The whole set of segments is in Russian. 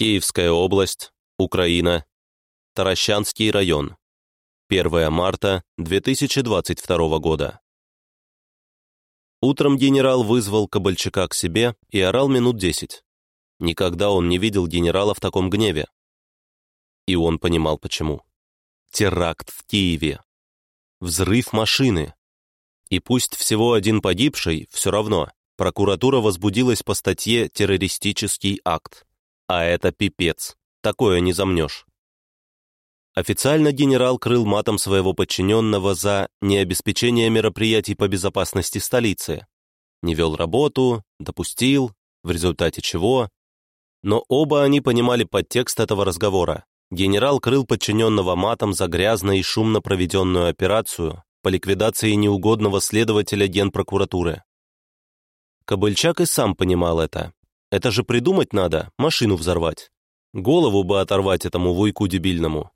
Киевская область, Украина, Таращанский район. 1 марта 2022 года. Утром генерал вызвал Кабальчака к себе и орал минут десять. Никогда он не видел генерала в таком гневе. И он понимал, почему. Теракт в Киеве. Взрыв машины. И пусть всего один погибший, все равно, прокуратура возбудилась по статье «Террористический акт». А это пипец. Такое не замнешь. Официально генерал крыл матом своего подчиненного за необеспечение мероприятий по безопасности столицы. Не вел работу, допустил, в результате чего. Но оба они понимали подтекст этого разговора. Генерал крыл подчиненного матом за грязно и шумно проведенную операцию по ликвидации неугодного следователя генпрокуратуры. Кобыльчак и сам понимал это. Это же придумать надо, машину взорвать. Голову бы оторвать этому вуйку дебильному.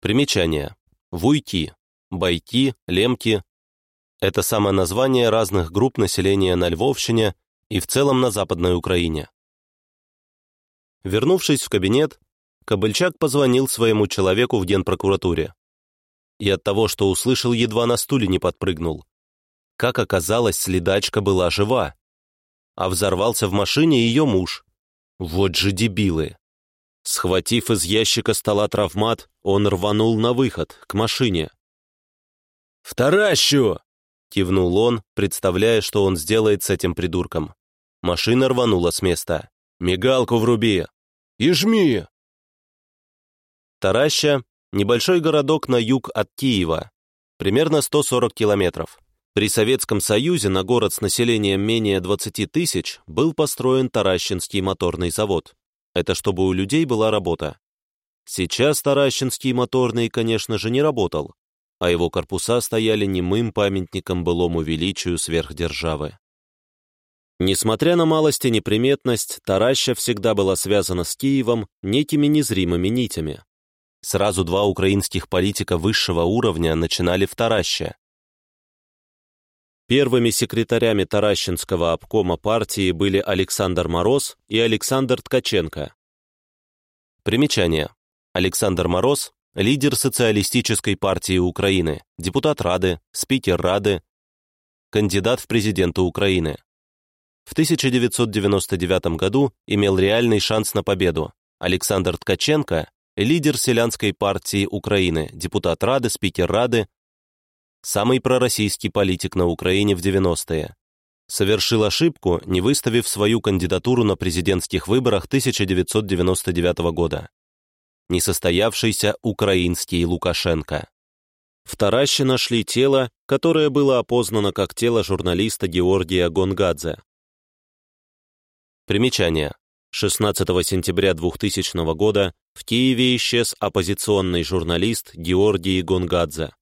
Примечание. Вуйки, байки, лемки – это самое название разных групп населения на Львовщине и в целом на Западной Украине. Вернувшись в кабинет, Кобыльчак позвонил своему человеку в генпрокуратуре. И от того, что услышал, едва на стуле не подпрыгнул. Как оказалось, следачка была жива. А взорвался в машине ее муж. Вот же дебилы. Схватив из ящика стола травмат, он рванул на выход, к машине. «Вторащу!» — кивнул он, представляя, что он сделает с этим придурком. Машина рванула с места. «Мигалку вруби! И жми!» Тараща — небольшой городок на юг от Киева, примерно 140 километров. При Советском Союзе на город с населением менее 20 тысяч был построен Таращинский моторный завод. Это чтобы у людей была работа. Сейчас Таращинский моторный, конечно же, не работал, а его корпуса стояли немым памятником былому величию сверхдержавы. Несмотря на малость и неприметность, Тараща всегда была связана с Киевом некими незримыми нитями. Сразу два украинских политика высшего уровня начинали в Тараще. Первыми секретарями Таращинского обкома партии были Александр Мороз и Александр Ткаченко. Примечание. Александр Мороз – лидер Социалистической партии Украины, депутат Рады, спикер Рады, кандидат в президенты Украины. В 1999 году имел реальный шанс на победу. Александр Ткаченко – лидер Селянской партии Украины, депутат Рады, спикер Рады, самый пророссийский политик на Украине в 90-е. Совершил ошибку, не выставив свою кандидатуру на президентских выборах 1999 года. Несостоявшийся украинский Лукашенко. В Тараще нашли тело, которое было опознано как тело журналиста Георгия Гонгадзе. Примечание. 16 сентября 2000 года в Киеве исчез оппозиционный журналист Георгий Гонгадзе.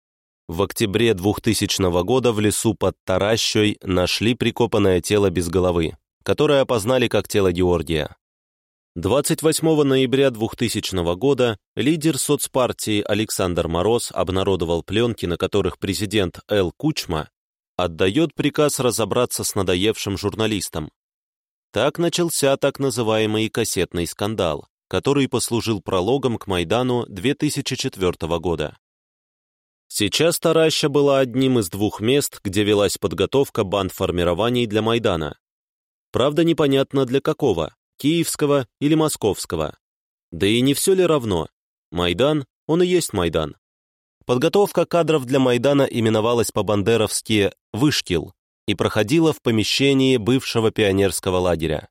В октябре 2000 года в лесу под Таращой нашли прикопанное тело без головы, которое опознали как тело Георгия. 28 ноября 2000 года лидер соцпартии Александр Мороз обнародовал пленки, на которых президент Эл Кучма отдает приказ разобраться с надоевшим журналистом. Так начался так называемый кассетный скандал, который послужил прологом к Майдану 2004 года. Сейчас Тараща была одним из двух мест, где велась подготовка бандформирований для Майдана. Правда, непонятно для какого, киевского или московского. Да и не все ли равно? Майдан, он и есть Майдан. Подготовка кадров для Майдана именовалась по-бандеровски «вышкил» и проходила в помещении бывшего пионерского лагеря.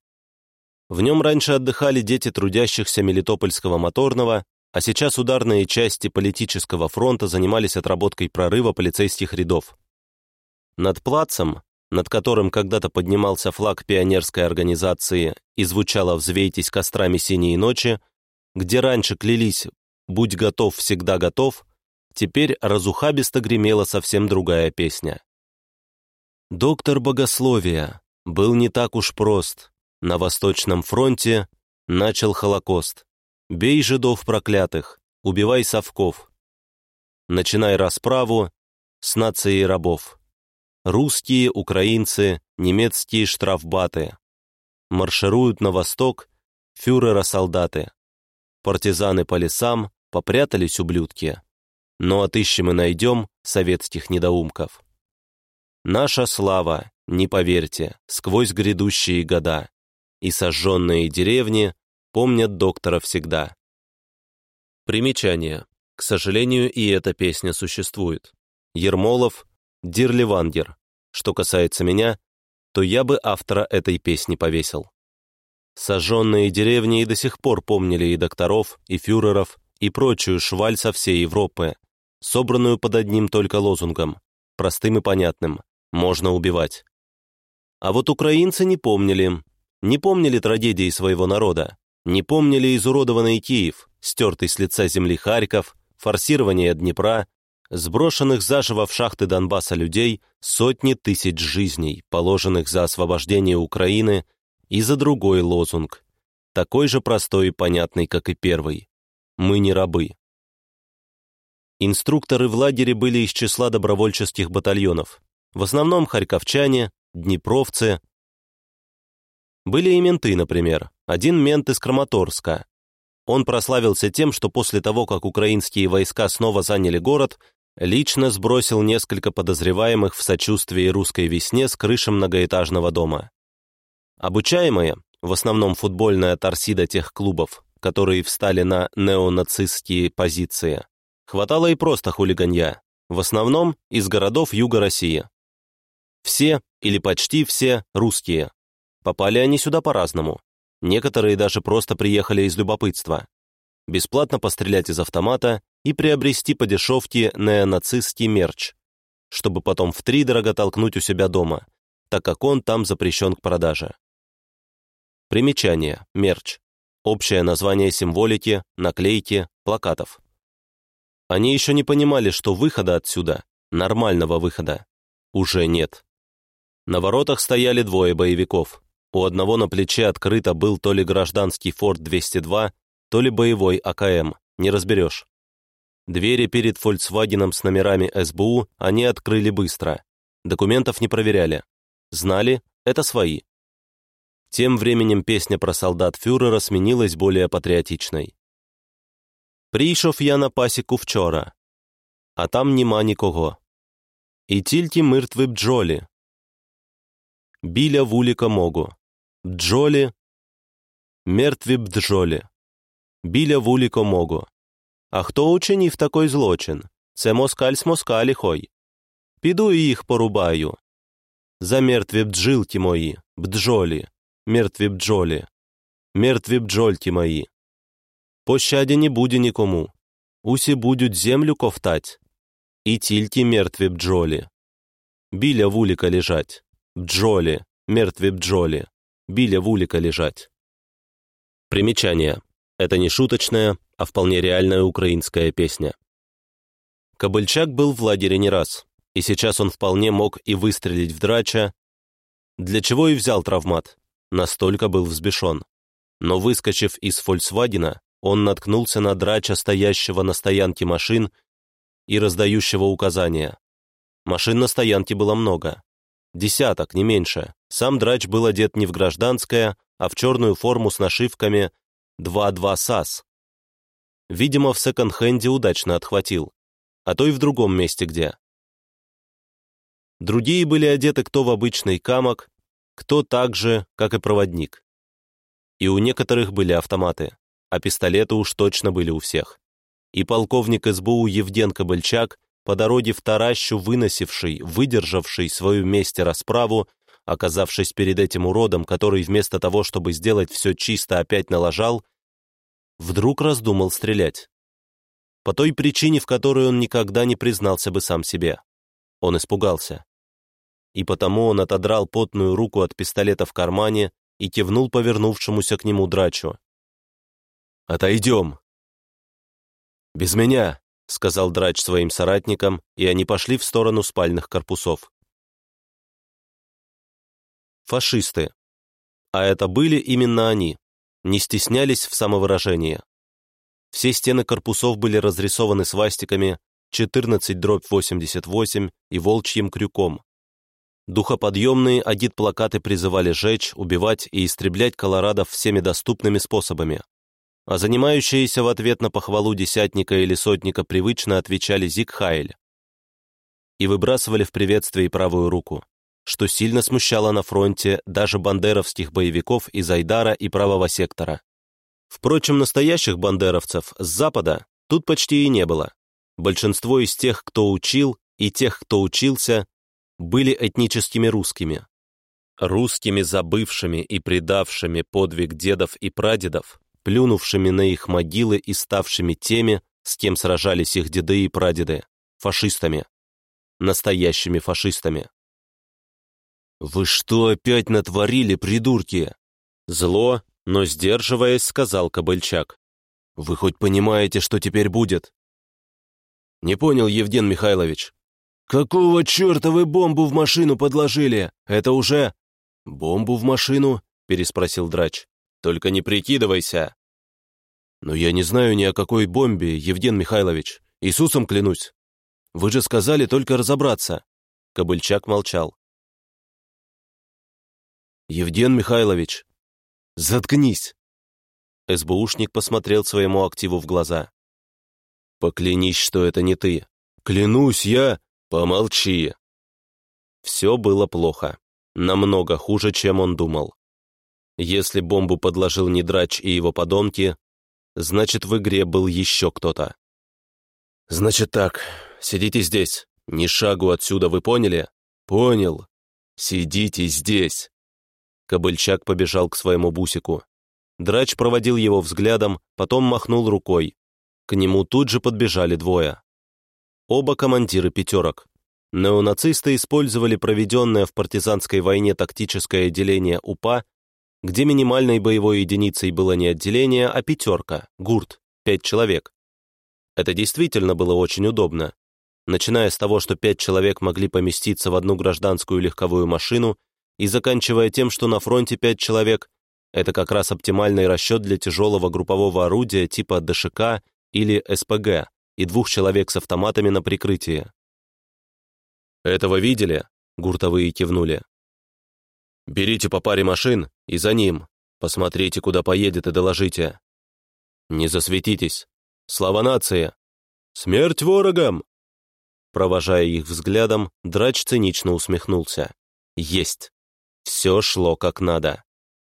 В нем раньше отдыхали дети трудящихся Мелитопольского моторного, а сейчас ударные части политического фронта занимались отработкой прорыва полицейских рядов. Над плацем, над которым когда-то поднимался флаг пионерской организации и звучало «Взвейтесь кострами синей ночи», где раньше клялись «Будь готов, всегда готов», теперь разухабисто гремела совсем другая песня. Доктор богословия был не так уж прост. На Восточном фронте начал Холокост. Бей жидов проклятых, убивай совков. Начинай расправу с нацией рабов. Русские, украинцы, немецкие штрафбаты маршируют на восток фюрера-солдаты. Партизаны по лесам, попрятались ублюдки. Но отыщем и найдем советских недоумков. Наша слава, не поверьте, сквозь грядущие года. И сожженные деревни помнят доктора всегда. Примечание. К сожалению, и эта песня существует. Ермолов, Дирливангер. Что касается меня, то я бы автора этой песни повесил. Сожженные деревни и до сих пор помнили и докторов, и фюреров, и прочую шваль со всей Европы, собранную под одним только лозунгом, простым и понятным «можно убивать». А вот украинцы не помнили, не помнили трагедии своего народа, не помнили изуродованный Киев, стертый с лица земли Харьков, форсирование Днепра, сброшенных заживо в шахты Донбасса людей, сотни тысяч жизней, положенных за освобождение Украины и за другой лозунг, такой же простой и понятный, как и первый. Мы не рабы. Инструкторы в лагере были из числа добровольческих батальонов. В основном харьковчане, днепровцы. Были и менты, например. Один мент из Краматорска. Он прославился тем, что после того, как украинские войска снова заняли город, лично сбросил несколько подозреваемых в сочувствии русской весне с крыши многоэтажного дома. Обучаемые, в основном футбольная торсида тех клубов, которые встали на неонацистские позиции, хватало и просто хулиганья, в основном из городов Юга России. Все, или почти все, русские. Попали они сюда по-разному. Некоторые даже просто приехали из любопытства. Бесплатно пострелять из автомата и приобрести по дешевке неонацистский мерч, чтобы потом втридорого толкнуть у себя дома, так как он там запрещен к продаже. Примечание. Мерч. Общее название символики, наклейки, плакатов. Они еще не понимали, что выхода отсюда, нормального выхода, уже нет. На воротах стояли двое боевиков. У одного на плече открыто был то ли гражданский Форд-202, то ли боевой АКМ, не разберешь. Двери перед «Фольксвагеном» с номерами СБУ они открыли быстро. Документов не проверяли. Знали, это свои. Тем временем песня про солдат фюрера сменилась более патріотичной. Прийшов я на пасіку вчора, а там нема нікого. І тільки мертві бджолі. Біля вуліка могу. Бджолі, мертві бджолі. Біля вуліка могу. А хто учинив такий злочин? Це москаль з москалі хой. Піду і їх порубаю. За мертві бджилки мої, бджолі мертві бджолі, мертві бджольки мої. Пощаді не буде нікому, усі будуть землю ковтать, і тільки мертві бджолі. Біля вулика лежать, бджолі, мертві бджолі, біля вулика лежать. Примечание. Это не шуточная, а вполне реальная украинская песня. Кобыльчак был в лагере не раз, и сейчас он вполне мог и выстрелить в драча, для чего и взял травмат. Настолько был взбешен. Но выскочив из «Фольксвагена», он наткнулся на драча, стоящего на стоянке машин и раздающего указания. Машин на стоянке было много. Десяток, не меньше. Сам драч был одет не в гражданское, а в черную форму с нашивками 2-2 САС. Видимо, в секонд-хенде удачно отхватил. А то и в другом месте где. Другие были одеты кто в обычный камок, кто так же, как и проводник. И у некоторых были автоматы, а пистолеты уж точно были у всех. И полковник СБУ Евген Кобыльчак, по дороге в Таращу выносивший, выдержавший свою месть расправу, оказавшись перед этим уродом, который вместо того, чтобы сделать все чисто, опять налажал, вдруг раздумал стрелять. По той причине, в которой он никогда не признался бы сам себе. Он испугался и потому он отодрал потную руку от пистолета в кармане и кивнул повернувшемуся к нему драчу. «Отойдем!» «Без меня!» — сказал драч своим соратникам, и они пошли в сторону спальных корпусов. Фашисты. А это были именно они. Не стеснялись в самовыражении. Все стены корпусов были разрисованы свастиками 14 дробь 88 и волчьим крюком. Духоподъемные агит-плакаты призывали жечь, убивать и истреблять колорадов всеми доступными способами. А занимающиеся в ответ на похвалу десятника или сотника привычно отвечали «Зиг Хайль» и выбрасывали в приветствии правую руку, что сильно смущало на фронте даже бандеровских боевиков из Айдара и правого сектора. Впрочем, настоящих бандеровцев с запада тут почти и не было. Большинство из тех, кто учил, и тех, кто учился, были этническими русскими. Русскими забывшими и предавшими подвиг дедов и прадедов, плюнувшими на их могилы и ставшими теми, с кем сражались их деды и прадеды, фашистами. Настоящими фашистами. «Вы что опять натворили, придурки?» Зло, но сдерживаясь, сказал Кобыльчак. «Вы хоть понимаете, что теперь будет?» «Не понял, Евген Михайлович», «Какого черта вы бомбу в машину подложили? Это уже...» «Бомбу в машину?» — переспросил драч. «Только не прикидывайся!» «Но я не знаю ни о какой бомбе, Евген Михайлович. Иисусом клянусь. Вы же сказали только разобраться». Кобыльчак молчал. «Евген Михайлович, заткнись!» СБУшник посмотрел своему активу в глаза. «Поклянись, что это не ты. Клянусь я...» «Помолчи!» Все было плохо. Намного хуже, чем он думал. Если бомбу подложил не драч и его подонки, значит, в игре был еще кто-то. «Значит так, сидите здесь. Ни шагу отсюда, вы поняли?» «Понял. Сидите здесь!» Кобыльчак побежал к своему бусику. Драч проводил его взглядом, потом махнул рукой. К нему тут же подбежали двое. Оба командиры пятерок. Неонацисты использовали проведенное в партизанской войне тактическое отделение УПА, где минимальной боевой единицей было не отделение, а пятерка, гурт, пять человек. Это действительно было очень удобно. Начиная с того, что пять человек могли поместиться в одну гражданскую легковую машину, и заканчивая тем, что на фронте пять человек — это как раз оптимальный расчет для тяжелого группового орудия типа ДШК или СПГ, и двух человек с автоматами на прикрытии. «Этого видели?» — гуртовые кивнули. «Берите по паре машин и за ним. Посмотрите, куда поедет и доложите. Не засветитесь. Слава нации! Смерть ворогам!» Провожая их взглядом, драч цинично усмехнулся. «Есть! Все шло как надо.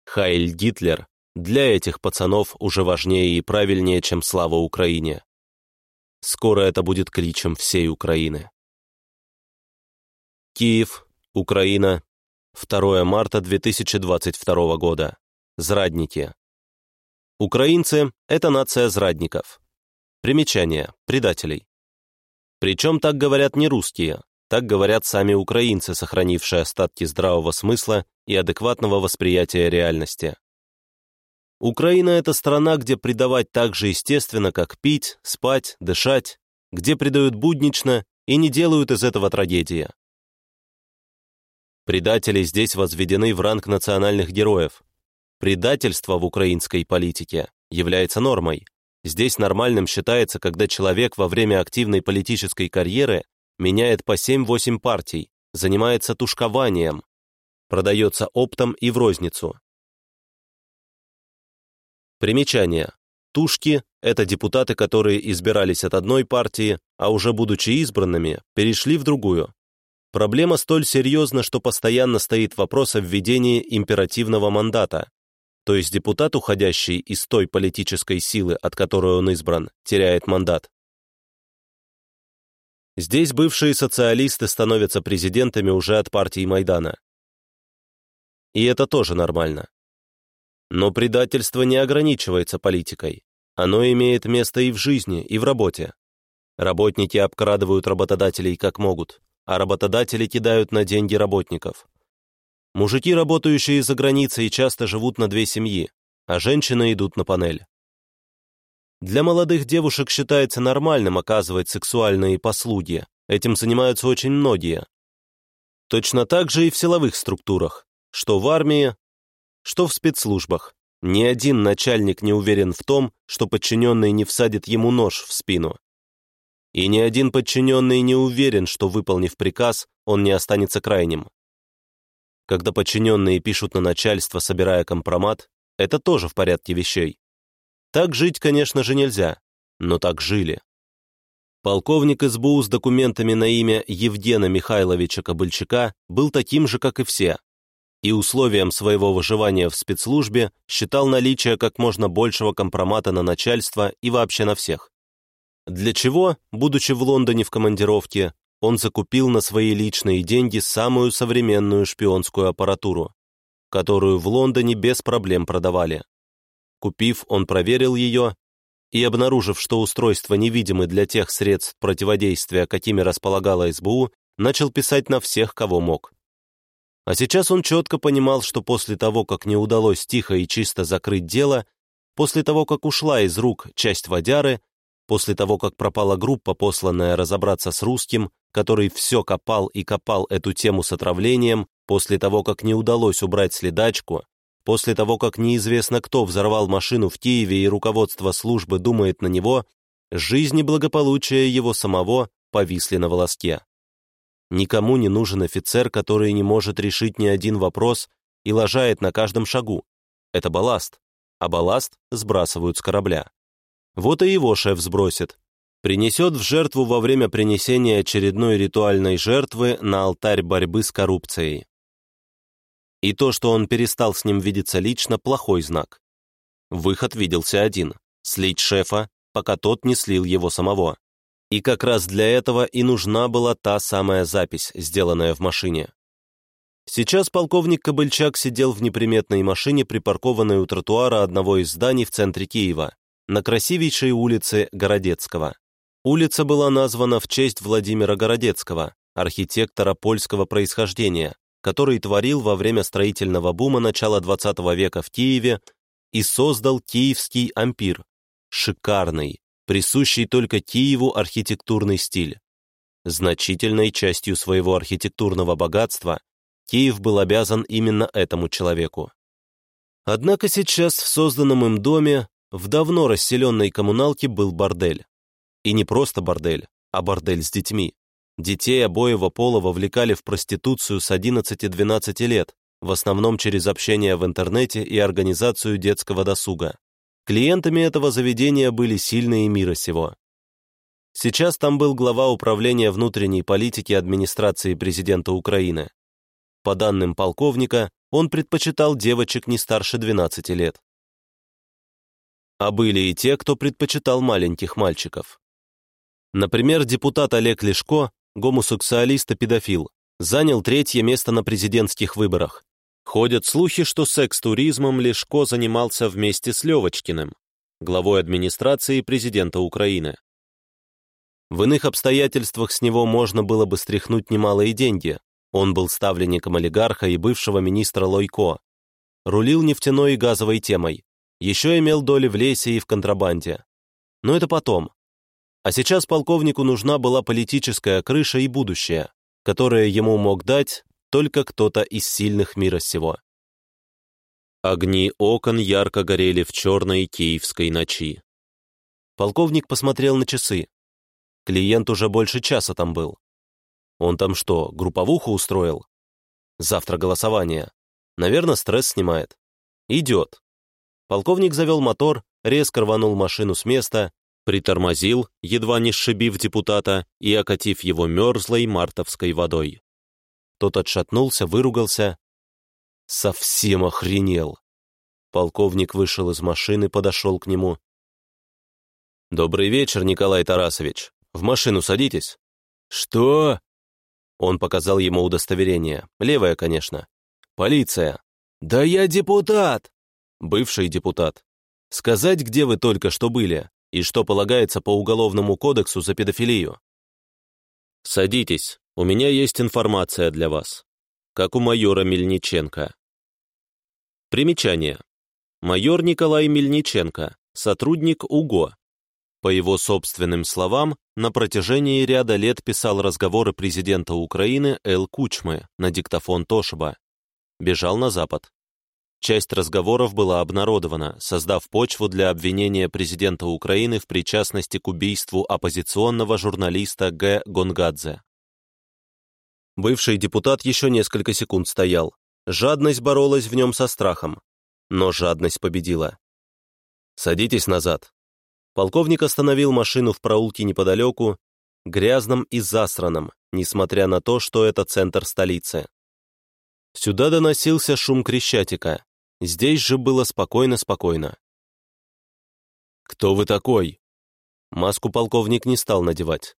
Хайль Гитлер для этих пацанов уже важнее и правильнее, чем слава Украине. Скоро это будет кличем всей Украины. Киев, Украина, 2 марта 2022 года. Зрадники. Украинцы – это нация зрадников. Примечание – предателей. Причем так говорят не русские, так говорят сами украинцы, сохранившие остатки здравого смысла и адекватного восприятия реальности. Украина — это страна, где предавать так же естественно, как пить, спать, дышать, где предают буднично и не делают из этого трагедии. Предатели здесь возведены в ранг национальных героев. Предательство в украинской политике является нормой. Здесь нормальным считается, когда человек во время активной политической карьеры меняет по 7-8 партий, занимается тушкованием, продается оптом и в розницу, Примечание. Тушки – это депутаты, которые избирались от одной партии, а уже будучи избранными, перешли в другую. Проблема столь серьезна, что постоянно стоит вопрос о введении императивного мандата, то есть депутат, уходящий из той политической силы, от которой он избран, теряет мандат. Здесь бывшие социалисты становятся президентами уже от партии Майдана. И это тоже нормально. Но предательство не ограничивается политикой. Оно имеет место и в жизни, и в работе. Работники обкрадывают работодателей как могут, а работодатели кидают на деньги работников. Мужики, работающие за границей, часто живут на две семьи, а женщины идут на панель. Для молодых девушек считается нормальным оказывать сексуальные послуги, этим занимаются очень многие. Точно так же и в силовых структурах, что в армии, что в спецслужбах. Ни один начальник не уверен в том, что подчиненный не всадит ему нож в спину. И ни один подчиненный не уверен, что, выполнив приказ, он не останется крайним. когда подчиненные пишут на начальство, собирая компромат, это тоже в порядке вещей. Так жить, конечно же, нельзя, но так жили. Полковник СБУ с документами на имя Евгена Михайловича Кобыльчака был таким же, как и все, и условием своего выживания в спецслужбе считал наличие как можно большего компромата на начальство и вообще на всех. Для чего, будучи в Лондоне в командировке, он закупил на свои личные деньги самую современную шпионскую аппаратуру, которую в Лондоне без проблем продавали. Купив, он проверил ее и, обнаружив, что устройства невидимы для тех средств противодействия, какими располагала СБУ, начал писать на всех, кого мог. А сейчас он четко понимал, что после того, как не удалось тихо и чисто закрыть дело, после того, как ушла из рук часть водяры, после того, как пропала группа, посланная разобраться с русским, который все копал и копал эту тему с отравлением, после того, как не удалось убрать следачку, после того, как неизвестно кто взорвал машину в Киеве и руководство службы думает на него, жизнь и благополучие его самого повисли на волоске. Никому не нужен офицер, который не может решить ни один вопрос и лажает на каждом шагу. Это балласт, а балласт сбрасывают с корабля. Вот и его шеф сбросит, принесет в жертву во время принесения очередной ритуальной жертвы на алтарь борьбы с коррупцией. И то, что он перестал с ним видеться лично, плохой знак. Выход виделся один — слить шефа, пока тот не слил его самого. И как раз для этого и нужна была та самая запись, сделанная в машине. Сейчас полковник Кобыльчак сидел в неприметной машине, припаркованной у тротуара одного из зданий в центре Киева, на красивейшей улице Городецкого. Улица была названа в честь Владимира Городецкого, архитектора польского происхождения, который творил во время строительного бума начала XX века в Киеве и создал Киевский ампир, шикарный, присущий только Киеву архитектурный стиль. Значительной частью своего архитектурного богатства Киев был обязан именно этому человеку. Однако сейчас в созданном им доме, в давно расселенной коммуналке был бордель. И не просто бордель, а бордель с детьми. Детей обоего пола вовлекали в проституцию с 11-12 лет, в основном через общение в интернете и организацию детского досуга. Клиентами этого заведения были сильные мира сего. Сейчас там был глава управления внутренней политики администрации президента Украины. По данным полковника, он предпочитал девочек не старше 12 лет. А были и те, кто предпочитал маленьких мальчиков. Например, депутат Олег Лешко, гомосексуалист и педофил, занял третье место на президентских выборах. Ходят слухи, что секс-туризмом Лешко занимался вместе с Левочкиным, главой администрации президента Украины. В иных обстоятельствах с него можно было бы стряхнуть немалые деньги. Он был ставленником олигарха и бывшего министра Лойко. Рулил нефтяной и газовой темой. Еще имел доли в лесе и в контрабанде. Но это потом. А сейчас полковнику нужна была политическая крыша и будущее, которое ему мог дать только кто-то из сильных мира сего. Огни окон ярко горели в черной киевской ночи. Полковник посмотрел на часы. Клиент уже больше часа там был. Он там что, групповуху устроил? Завтра голосование. Наверное, стресс снимает. Идет. Полковник завел мотор, резко рванул машину с места притормозил, едва не сшибив депутата и окатив его мерзлой мартовской водой. Тот отшатнулся, выругался. Совсем охренел. Полковник вышел из машины, подошел к нему. «Добрый вечер, Николай Тарасович. В машину садитесь». «Что?» Он показал ему удостоверение. Левое, конечно. «Полиция». «Да я депутат!» «Бывший депутат. Сказать, где вы только что были?» и что полагается по Уголовному кодексу за педофилию. Садитесь, у меня есть информация для вас, как у майора Мельниченко. Примечание. Майор Николай Мельниченко, сотрудник УГО. По его собственным словам, на протяжении ряда лет писал разговоры президента Украины Эл Кучмы на диктофон Тошиба. Бежал на Запад. Часть разговоров была обнародована, создав почву для обвинения президента Украины в причастности к убийству оппозиционного журналиста Г. Гонгадзе. Бывший депутат еще несколько секунд стоял, Жадность боролась в нем со страхом, но жадность победила. «Садитесь назад». Полковник остановил машину в проулке неподалеку, грязном и засраном, несмотря на то, что это центр столицы. Сюда доносился шум Крещатика. Здесь же было спокойно-спокойно. «Кто вы такой?» Маску полковник не стал надевать,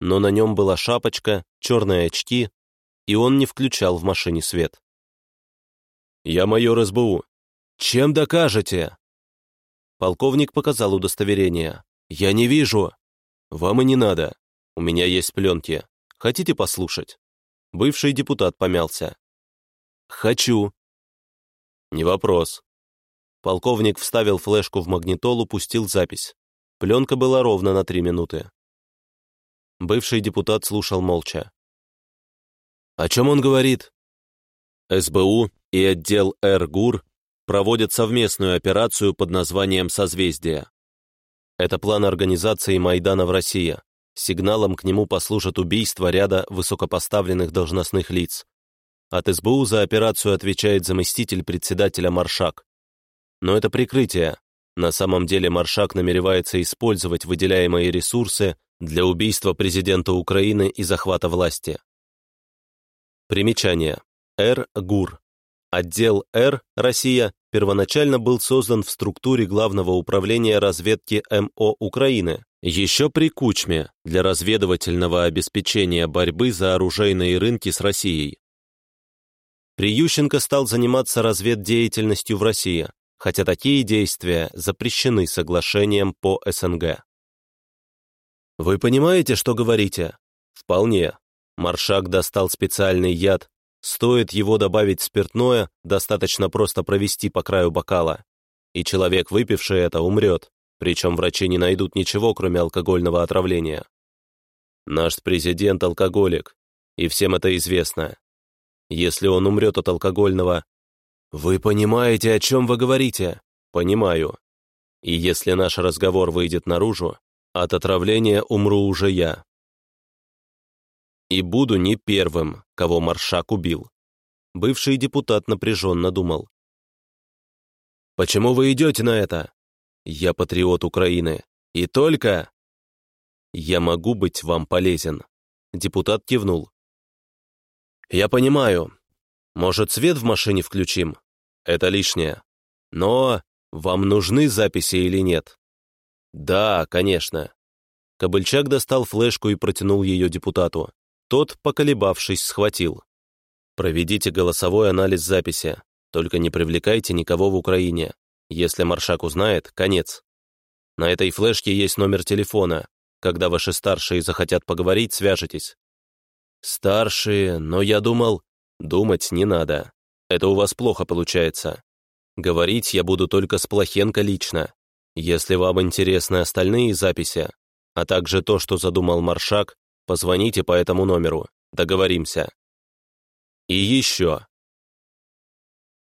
но на нем была шапочка, черные очки, и он не включал в машине свет. «Я майор СБУ. Чем докажете?» Полковник показал удостоверение. «Я не вижу. Вам и не надо. У меня есть пленки. Хотите послушать?» Бывший депутат помялся. «Хочу». «Не вопрос». Полковник вставил флешку в магнитолу, пустил запись. Пленка была ровно на три минуты. Бывший депутат слушал молча. «О чем он говорит?» СБУ и отдел РГУР проводят совместную операцию под названием «Созвездие». Это план организации Майдана в России. Сигналом к нему послужат убийства ряда высокопоставленных должностных лиц. От СБУ за операцию отвечает заместитель председателя Маршак. Но это прикрытие. На самом деле Маршак намеревается использовать выделяемые ресурсы для убийства президента Украины и захвата власти. Примечание. Р-ГУР. Отдел Р, Россия, первоначально был создан в структуре Главного управления разведки МО Украины, еще при Кучме, для разведывательного обеспечения борьбы за оружейные рынки с Россией. При Ющенко стал заниматься разведдеятельностью в России, хотя такие действия запрещены соглашением по СНГ. «Вы понимаете, что говорите?» «Вполне». Маршак достал специальный яд, Стоит его добавить спиртное, достаточно просто провести по краю бокала. И человек, выпивший это, умрет, причем врачи не найдут ничего, кроме алкогольного отравления. Наш президент алкоголик, и всем это известно. Если он умрет от алкогольного... Вы понимаете, о чем вы говорите? Понимаю. И если наш разговор выйдет наружу, от отравления умру уже я. И буду не первым, кого Маршак убил. Бывший депутат напряженно думал. «Почему вы идете на это? Я патриот Украины. И только...» «Я могу быть вам полезен», — депутат кивнул. «Я понимаю. Может, свет в машине включим? Это лишнее. Но вам нужны записи или нет?» «Да, конечно». Кобыльчак достал флешку и протянул ее депутату. Тот, поколебавшись, схватил. «Проведите голосовой анализ записи, только не привлекайте никого в Украине. Если Маршак узнает, конец. На этой флешке есть номер телефона. Когда ваши старшие захотят поговорить, свяжитесь». «Старшие, но я думал...» «Думать не надо. Это у вас плохо получается. Говорить я буду только с Плохенко лично. Если вам интересны остальные записи, а также то, что задумал Маршак, Позвоните по этому номеру. Договоримся. И еще.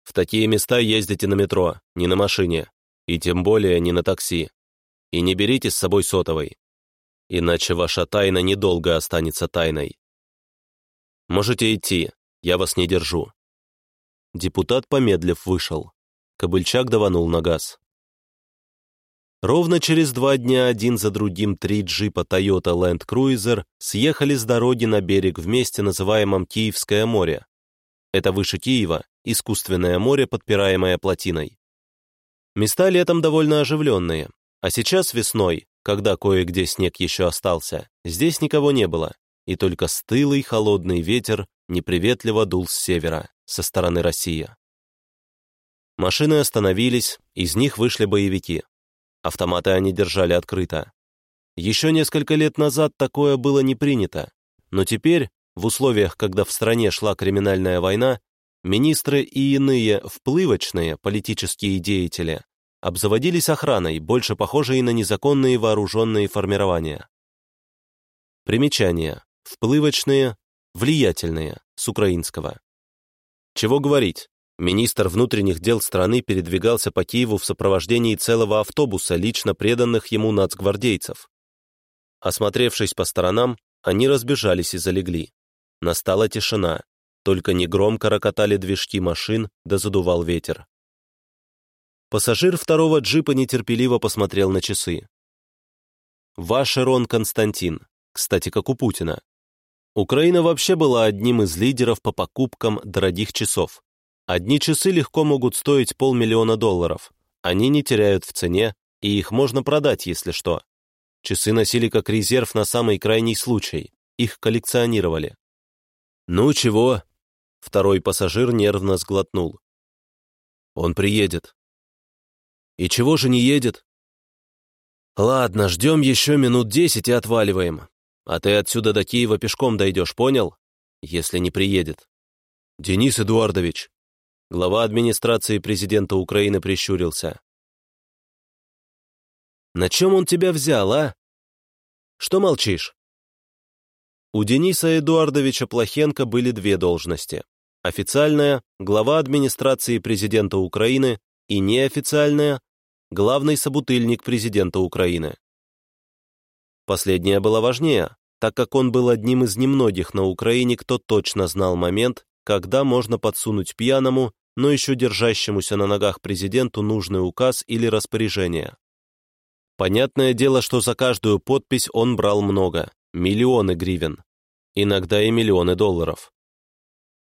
В такие места ездите на метро, не на машине, и тем более не на такси. И не берите с собой сотовой, иначе ваша тайна недолго останется тайной. Можете идти, я вас не держу. Депутат, помедлив, вышел. Кобыльчак даванул на газ. Ровно через два дня один за другим три джипа Toyota Land Cruiser съехали с дороги на берег в месте, называемом Киевское море. Это выше Киева, искусственное море, подпираемое плотиной. Места летом довольно оживленные, а сейчас весной, когда кое-где снег еще остался, здесь никого не было, и только стылый холодный ветер неприветливо дул с севера, со стороны России. Машины остановились, из них вышли боевики. Автоматы они держали открыто. Еще несколько лет назад такое было не принято, но теперь, в условиях, когда в стране шла криминальная война, министры и иные вплывочные политические деятели обзаводились охраной, больше похожей на незаконные вооруженные формирования. Примечание. Вплывочные, влиятельные, с украинского. Чего говорить, Министр внутренних дел страны передвигался по Киеву в сопровождении целого автобуса лично преданных ему нацгвардейцев. Осмотревшись по сторонам, они разбежались и залегли. Настала тишина. только негромко рокотали движки машин, да задувал ветер. Пассажир второго джипа нетерпеливо посмотрел на часы. Ваш Ирон Константин, кстати, как у Путина. Украина вообще была одним из лидеров по покупкам дорогих часов. Одни часы легко могут стоить полмиллиона долларов. Они не теряют в цене, и их можно продать, если что. Часы носили как резерв на самый крайний случай. Их коллекционировали. «Ну чего?» Второй пассажир нервно сглотнул. «Он приедет». «И чего же не едет?» «Ладно, ждем еще минут десять и отваливаем. А ты отсюда до Киева пешком дойдешь, понял? Если не приедет». «Денис Эдуардович». Глава администрации президента Украины прищурился. «На чем он тебя взял, а? Что молчишь?» У Дениса Эдуардовича Плохенко были две должности. Официальная – глава администрации президента Украины и неофициальная – главный собутыльник президента Украины. Последняя была важнее, так как он был одним из немногих на Украине, кто точно знал момент, когда можно подсунуть пьяному, но еще держащемуся на ногах президенту нужный указ или распоряжение. Понятное дело, что за каждую подпись он брал много, миллионы гривен, иногда и миллионы долларов.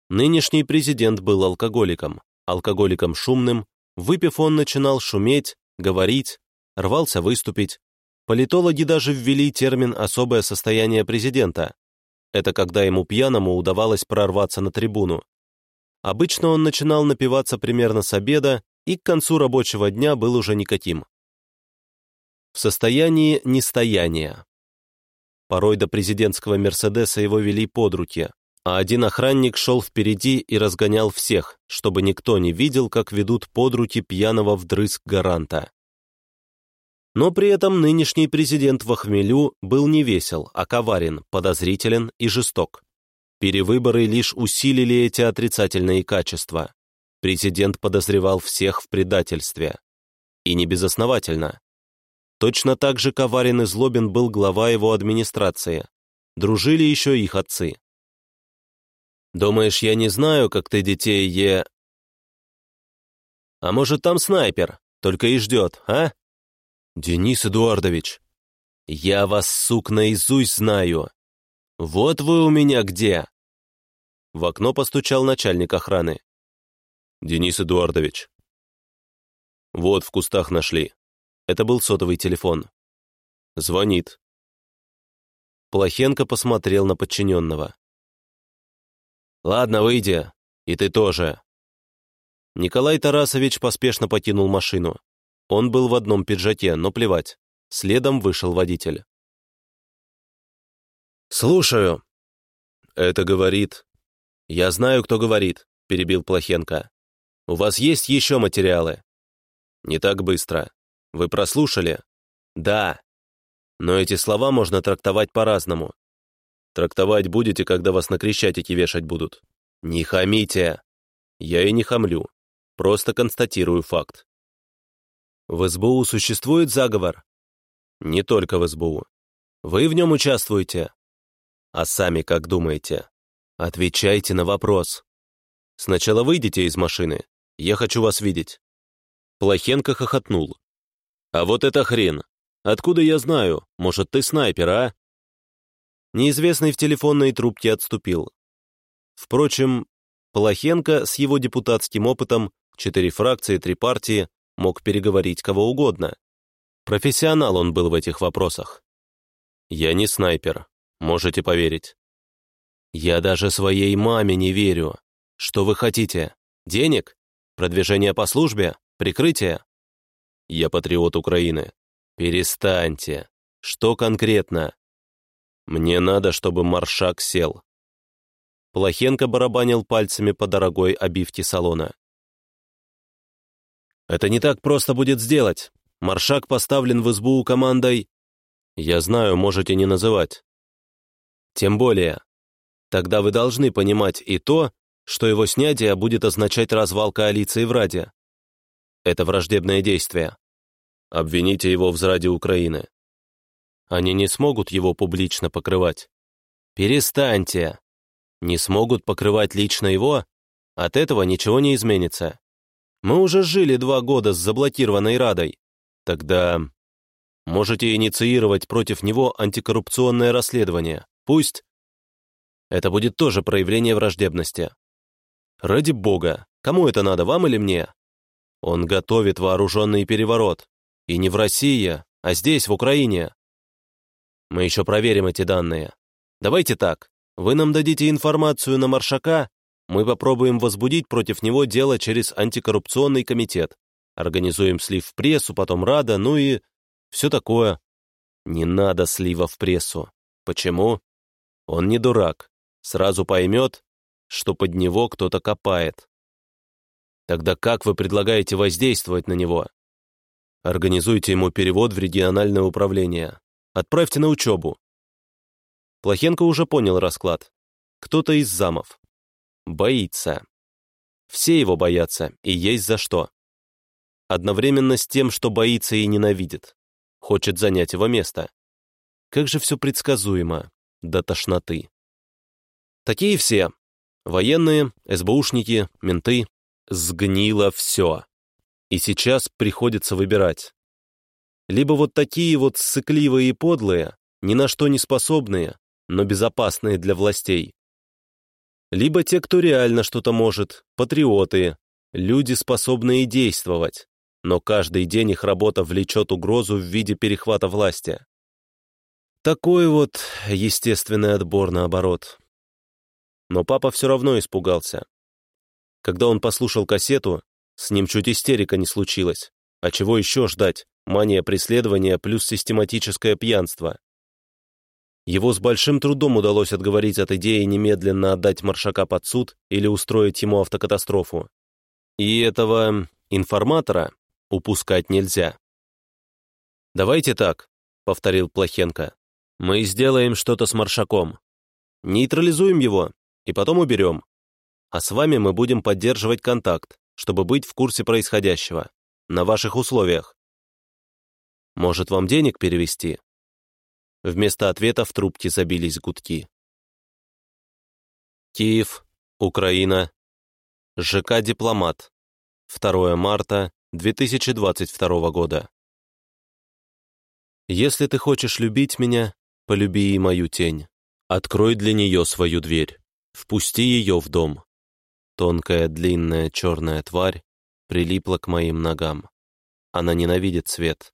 Нынешний президент был алкоголиком, алкоголиком шумным, выпив он начинал шуметь, говорить, рвался выступить. Политологи даже ввели термин «особое состояние президента». Это когда ему пьяному удавалось прорваться на трибуну. Обычно он начинал напиваться примерно с обеда и к концу рабочего дня был уже никаким. В состоянии нестояния. Порой до президентского «Мерседеса» его вели под руки, а один охранник шел впереди и разгонял всех, чтобы никто не видел, как ведут под руки пьяного вдрызг гаранта. Но при этом нынешний президент в хмелю был не весел, а коварен, подозрителен и жесток. Перевыборы лишь усилили эти отрицательные качества. Президент подозревал всех в предательстве. И не безосновательно. Точно так же коварен и злобен был глава его администрации. Дружили еще их отцы. «Думаешь, я не знаю, как ты детей е...» «А может, там снайпер, только и ждет, а?» «Денис Эдуардович, я вас, сук, наизусть знаю. Вот вы у меня где!» В окно постучал начальник охраны. «Денис Эдуардович». «Вот в кустах нашли. Это был сотовый телефон. Звонит. Плохенко посмотрел на подчиненного. «Ладно, выйди. И ты тоже». Николай Тарасович поспешно покинул машину. Он был в одном пиджаке, но плевать. Следом вышел водитель. «Слушаю». «Это говорит...» «Я знаю, кто говорит», — перебил Плохенко. «У вас есть еще материалы?» «Не так быстро. Вы прослушали? Да. Но эти слова можно трактовать по-разному. Трактовать будете, когда вас на Крещатике вешать будут. Не хамите. Я и не хамлю. Просто констатирую факт. В СБУ существует заговор? Не только в СБУ. Вы в нем участвуете. А сами как думаете? Отвечайте на вопрос. Сначала выйдите из машины. Я хочу вас видеть. Плохенко хохотнул. «А вот это хрен! Откуда я знаю? Может, ты снайпер, а?» Неизвестный в телефонной трубке отступил. Впрочем, Полохенко с его депутатским опытом, четыре фракции, три партии, мог переговорить кого угодно. Профессионал он был в этих вопросах. «Я не снайпер, можете поверить». «Я даже своей маме не верю. Что вы хотите? Денег? Продвижение по службе? Прикрытие?» Я патриот Украины. Перестаньте. Что конкретно? Мне надо, чтобы маршак сел. Плохенко барабанил пальцами по дорогой обивке салона. Это не так просто будет сделать. Маршак поставлен в избу командой... Я знаю, можете не называть. Тем более, тогда вы должны понимать и то, что его снятие будет означать развал коалиции в Раде. Это враждебное действие. Обвините его в зраде Украины. Они не смогут его публично покрывать. Перестаньте. Не смогут покрывать лично его? От этого ничего не изменится. Мы уже жили два года с заблокированной Радой. Тогда можете инициировать против него антикоррупционное расследование. Пусть это будет тоже проявление враждебности. Ради бога, кому это надо, вам или мне? Он готовит вооруженный переворот. И не в России, а здесь, в Украине. Мы еще проверим эти данные. Давайте так, вы нам дадите информацию на Маршака, мы попробуем возбудить против него дело через антикоррупционный комитет. Организуем слив в прессу, потом Рада, ну и все такое. Не надо слива в прессу. Почему? Он не дурак сразу поймет, что под него кто-то копает. Тогда как вы предлагаете воздействовать на него? Организуйте ему перевод в региональное управление. Отправьте на учебу. Плохенко уже понял расклад. Кто-то из замов. Боится. Все его боятся, и есть за что. Одновременно с тем, что боится и ненавидит. Хочет занять его место. Как же все предсказуемо. До тошноты. Такие все. Военные, СБУшники, менты. Сгнило все. И сейчас приходится выбирать. Либо вот такие вот ссыкливые и подлые, ни на что не способные, но безопасные для властей. Либо те, кто реально что-то может, патриоты, люди, способные действовать, но каждый день их работа влечет угрозу в виде перехвата власти. Такой вот естественный отбор наоборот но папа все равно испугался. Когда он послушал кассету, с ним чуть истерика не случилась. А чего еще ждать? Мания преследования плюс систематическое пьянство. Его с большим трудом удалось отговорить от идеи немедленно отдать Маршака под суд или устроить ему автокатастрофу. И этого информатора упускать нельзя. «Давайте так», — повторил Плохенко. «Мы сделаем что-то с Маршаком. Нейтрализуем его, и потом уберем. А с вами мы будем поддерживать контакт, чтобы быть в курсе происходящего. На ваших условиях. Может, вам денег перевести? Вместо ответа в трубке забились гудки. Киев, Украина. ЖК «Дипломат». 2 марта 2022 года. Если ты хочешь любить меня, полюби и мою тень. Открой для нее свою дверь. Впусти ее в дом. Тонкая, длинная, черная тварь прилипла к моим ногам. Она ненавидит свет,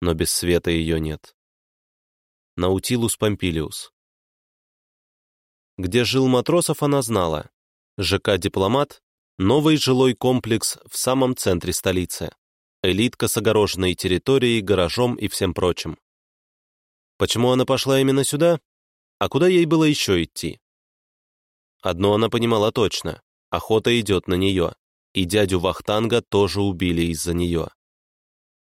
но без света ее нет. Наутилус Помпилиус. Где жил Матросов, она знала. ЖК «Дипломат» — новый жилой комплекс в самом центре столицы. Элитка с огороженной территорией, гаражом и всем прочим. Почему она пошла именно сюда? А куда ей было еще идти? Одно она понимала точно — охота идет на нее, и дядю Вахтанга тоже убили из-за нее.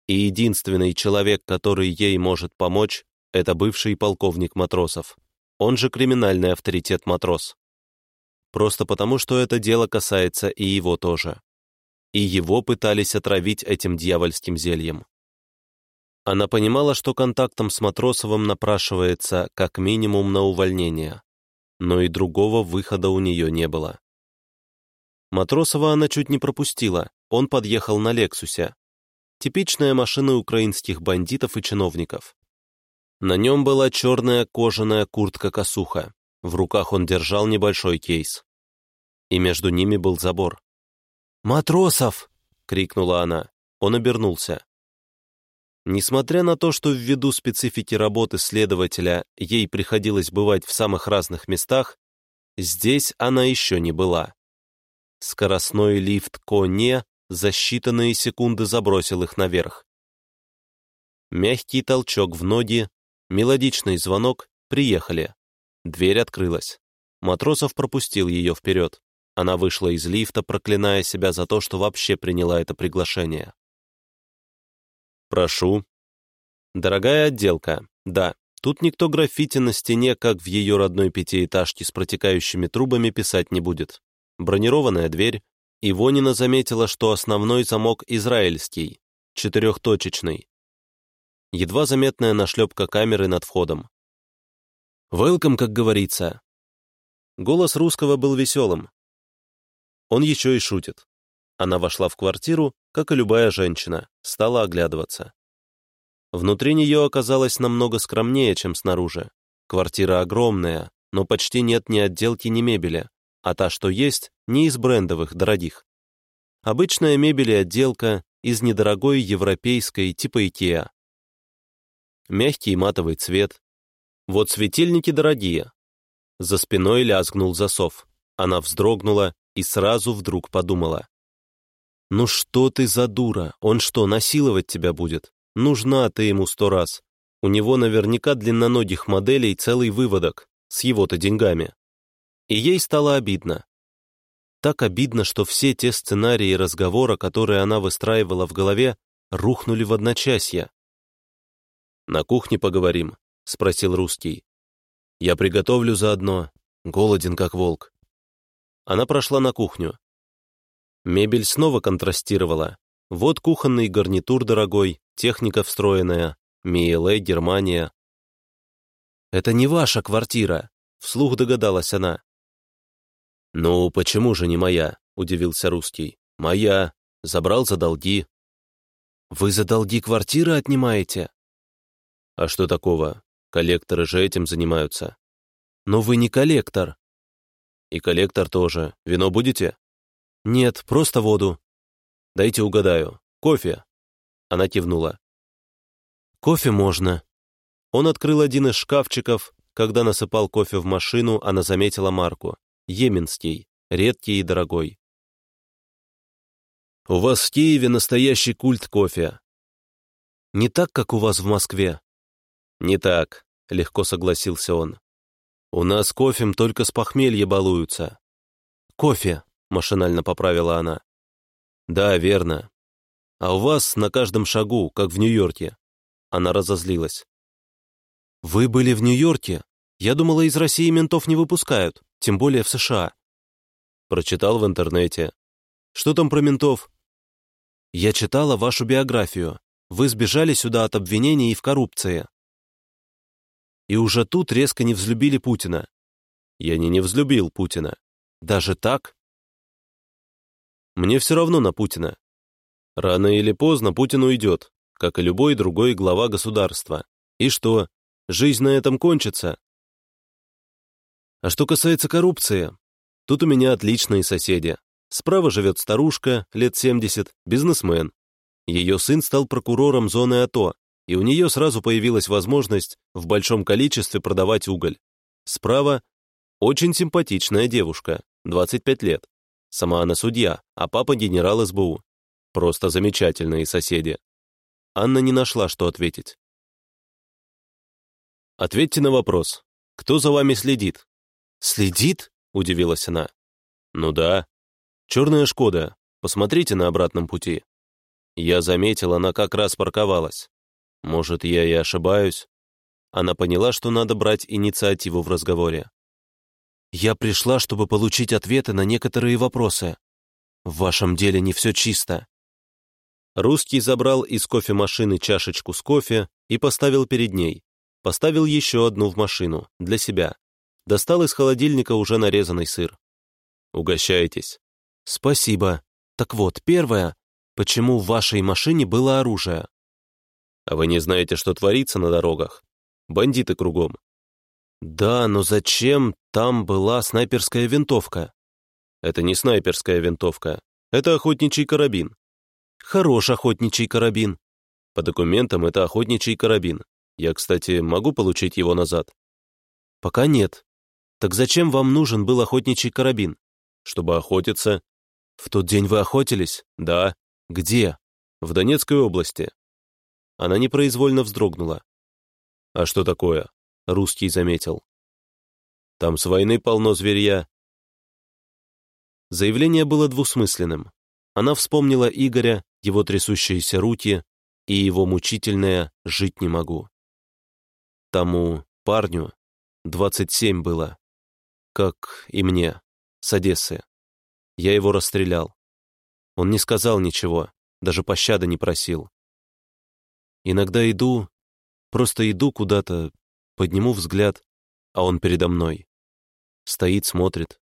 И единственный человек, который ей может помочь, это бывший полковник матросов, он же криминальный авторитет матрос. Просто потому, что это дело касается и его тоже. И его пытались отравить этим дьявольским зельем. Она понимала, что контактом с Матросовым напрашивается как минимум на увольнение но и другого выхода у нее не было. Матросова она чуть не пропустила, он подъехал на «Лексусе». Типичная машина украинских бандитов и чиновников. На нем была черная кожаная куртка-косуха, в руках он держал небольшой кейс. И между ними был забор. «Матросов!» — крикнула она. Он обернулся. Несмотря на то, что ввиду специфики работы следователя ей приходилось бывать в самых разных местах, здесь она еще не была. Скоростной лифт Коне за считанные секунды забросил их наверх. Мягкий толчок в ноги, мелодичный звонок, приехали. Дверь открылась. Матросов пропустил ее вперед. Она вышла из лифта, проклиная себя за то, что вообще приняла это приглашение. «Прошу». Дорогая отделка. Да, тут никто граффити на стене, как в ее родной пятиэтажке с протекающими трубами, писать не будет. Бронированная дверь. Ивонина заметила, что основной замок израильский, четырехточечный. Едва заметная нашлепка камеры над входом. «Велком, как говорится». Голос русского был веселым. Он еще и шутит. Она вошла в квартиру, как и любая женщина, стала оглядываться. Внутри нее оказалось намного скромнее, чем снаружи. Квартира огромная, но почти нет ни отделки, ни мебели, а та, что есть, не из брендовых, дорогих. Обычная мебель и отделка из недорогой европейской типа Икеа. Мягкий матовый цвет. Вот светильники дорогие. За спиной лязгнул засов. Она вздрогнула и сразу вдруг подумала. «Ну что ты за дура? Он что, насиловать тебя будет? Нужна ты ему сто раз. У него наверняка длинноногих моделей целый выводок, с его-то деньгами». И ей стало обидно. Так обидно, что все те сценарии разговора, которые она выстраивала в голове, рухнули в одночасье. «На кухне поговорим», — спросил русский. «Я приготовлю заодно. Голоден, как волк». Она прошла на кухню. Мебель снова контрастировала. Вот кухонный гарнитур дорогой, техника встроенная, Миеле, Германия. «Это не ваша квартира», — вслух догадалась она. «Ну, почему же не моя?» — удивился русский. «Моя. Забрал за долги». «Вы за долги квартиры отнимаете?» «А что такого? Коллекторы же этим занимаются». «Но вы не коллектор». «И коллектор тоже. Вино будете?» «Нет, просто воду». «Дайте угадаю. Кофе?» Она кивнула. «Кофе можно». Он открыл один из шкафчиков. Когда насыпал кофе в машину, она заметила марку. Йеменский, редкий и дорогой. «У вас в Киеве настоящий культ кофе». «Не так, как у вас в Москве». «Не так», — легко согласился он. «У нас кофем только с похмелья балуются». «Кофе», — машинально поправила она. «Да, верно. А у вас на каждом шагу, как в Нью-Йорке». Она разозлилась. «Вы были в Нью-Йорке? Я думала, из России ментов не выпускают» тем более в США. Прочитал в интернете. Что там про ментов? Я читала вашу биографию. Вы сбежали сюда от обвинений в коррупции. И уже тут резко не взлюбили Путина. Я не не взлюбил Путина. Даже так? Мне все равно на Путина. Рано или поздно Путин уйдет, как и любой другой глава государства. И что, жизнь на этом кончится? А что касается коррупции, тут у меня отличные соседи. Справа живет старушка, лет 70, бизнесмен. Ее сын стал прокурором зоны АТО, и у нее сразу появилась возможность в большом количестве продавать уголь. Справа очень симпатичная девушка, 25 лет. Сама она судья, а папа генерал СБУ. Просто замечательные соседи. Анна не нашла, что ответить. Ответьте на вопрос. Кто за вами следит? «Следит?» — удивилась она. «Ну да. Черная «Шкода». Посмотрите на обратном пути». Я заметил, она как раз парковалась. Может, я и ошибаюсь? Она поняла, что надо брать инициативу в разговоре. «Я пришла, чтобы получить ответы на некоторые вопросы. В вашем деле не все чисто». Русский забрал из кофемашины чашечку с кофе и поставил перед ней. Поставил еще одну в машину, для себя достал из холодильника уже нарезанный сыр. «Угощайтесь». «Спасибо. Так вот, первое, почему в вашей машине было оружие?» «А вы не знаете, что творится на дорогах? Бандиты кругом». «Да, но зачем там была снайперская винтовка?» «Это не снайперская винтовка. Это охотничий карабин». «Хорош охотничий карабин». «По документам это охотничий карабин. Я, кстати, могу получить его назад?» «Пока нет. «Так зачем вам нужен был охотничий карабин?» «Чтобы охотиться». «В тот день вы охотились?» «Да». «Где?» «В Донецкой области». Она непроизвольно вздрогнула. «А что такое?» — русский заметил. «Там с войны полно зверья». Заявление было двусмысленным. Она вспомнила Игоря, его трясущиеся руки и его мучительное «жить не могу». Тому парню двадцать семь было как и мне, с Одессы. Я его расстрелял. Он не сказал ничего, даже пощады не просил. Иногда иду, просто иду куда-то, подниму взгляд, а он передо мной. Стоит, смотрит.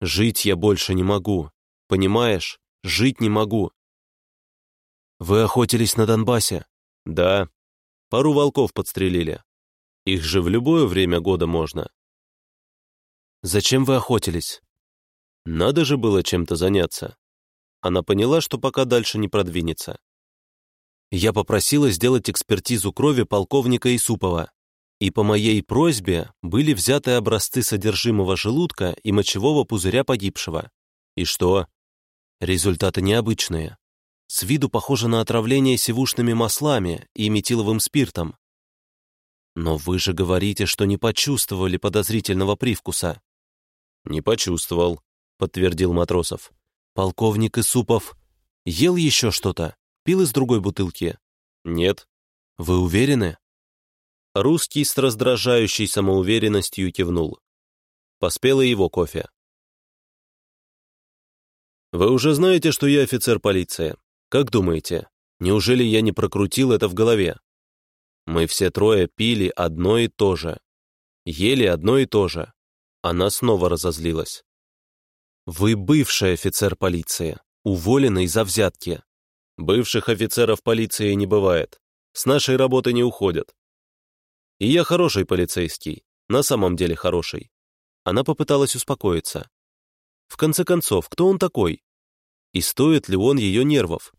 Жить я больше не могу. Понимаешь? Жить не могу. Вы охотились на Донбассе? Да. Пару волков подстрелили. Их же в любое время года можно. Зачем вы охотились? Надо же было чем-то заняться. Она поняла, что пока дальше не продвинется. Я попросила сделать экспертизу крови полковника Исупова, и по моей просьбе были взяты образцы содержимого желудка и мочевого пузыря погибшего. И что? Результаты необычные. С виду похоже на отравление сивушными маслами и метиловым спиртом. Но вы же говорите, что не почувствовали подозрительного привкуса. Не почувствовал, подтвердил Матросов. Полковник Исупов ел еще что-то? Пил из другой бутылки? Нет. Вы уверены? Русский с раздражающей самоуверенностью кивнул. Поспело его кофе. «Вы уже знаете, что я офицер полиции. Как думаете, неужели я не прокрутил это в голове? Мы все трое пили одно и то же. Ели одно и то же. Она снова разозлилась. Вы бывший офицер полиции, уволенный за взятки. Бывших офицеров полиции не бывает. С нашей работы не уходят. И я хороший полицейский, на самом деле хороший. Она попыталась успокоиться. В конце концов, кто он такой? И стоит ли он ее нервов?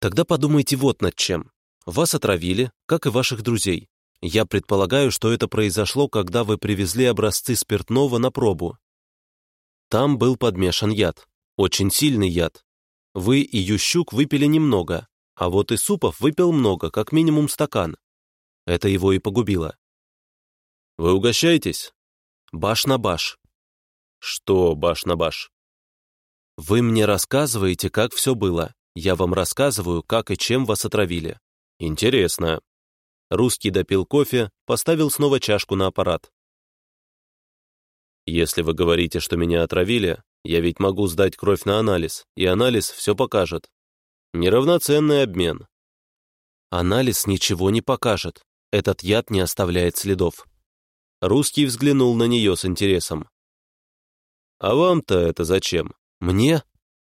Тогда подумайте вот над чем. Вас отравили, как и ваших друзей. Я предполагаю, что это произошло, когда вы привезли образцы спиртного на пробу. Там был подмешан яд. Очень сильный яд. Вы и Ющук выпили немного, а вот и Супов выпил много, как минимум стакан. Это его и погубило. «Вы угощаетесь?» «Баш на баш». «Что баш на баш?» «Вы мне рассказываете, как все было. Я вам рассказываю, как и чем вас отравили». «Интересно». Русский допил кофе, поставил снова чашку на аппарат. «Если вы говорите, что меня отравили, я ведь могу сдать кровь на анализ, и анализ все покажет. Неравноценный обмен. Анализ ничего не покажет. Этот яд не оставляет следов. Русский взглянул на нее с интересом. «А вам-то это зачем? Мне?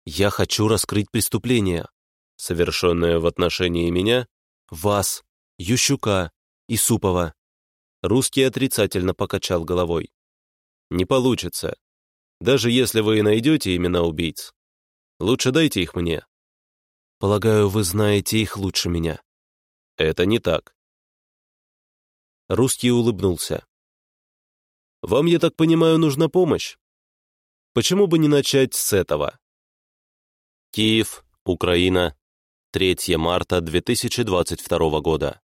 Я хочу раскрыть преступление. Совершенное в отношении меня? Вас, Ющука и Супова». Русский отрицательно покачал головой. «Не получится даже если вы и найдете имена убийц. Лучше дайте их мне. Полагаю, вы знаете их лучше меня. Это не так. Русский улыбнулся. Вам, я так понимаю, нужна помощь? Почему бы не начать с этого? Киев, Украина, 3 марта 2022 года.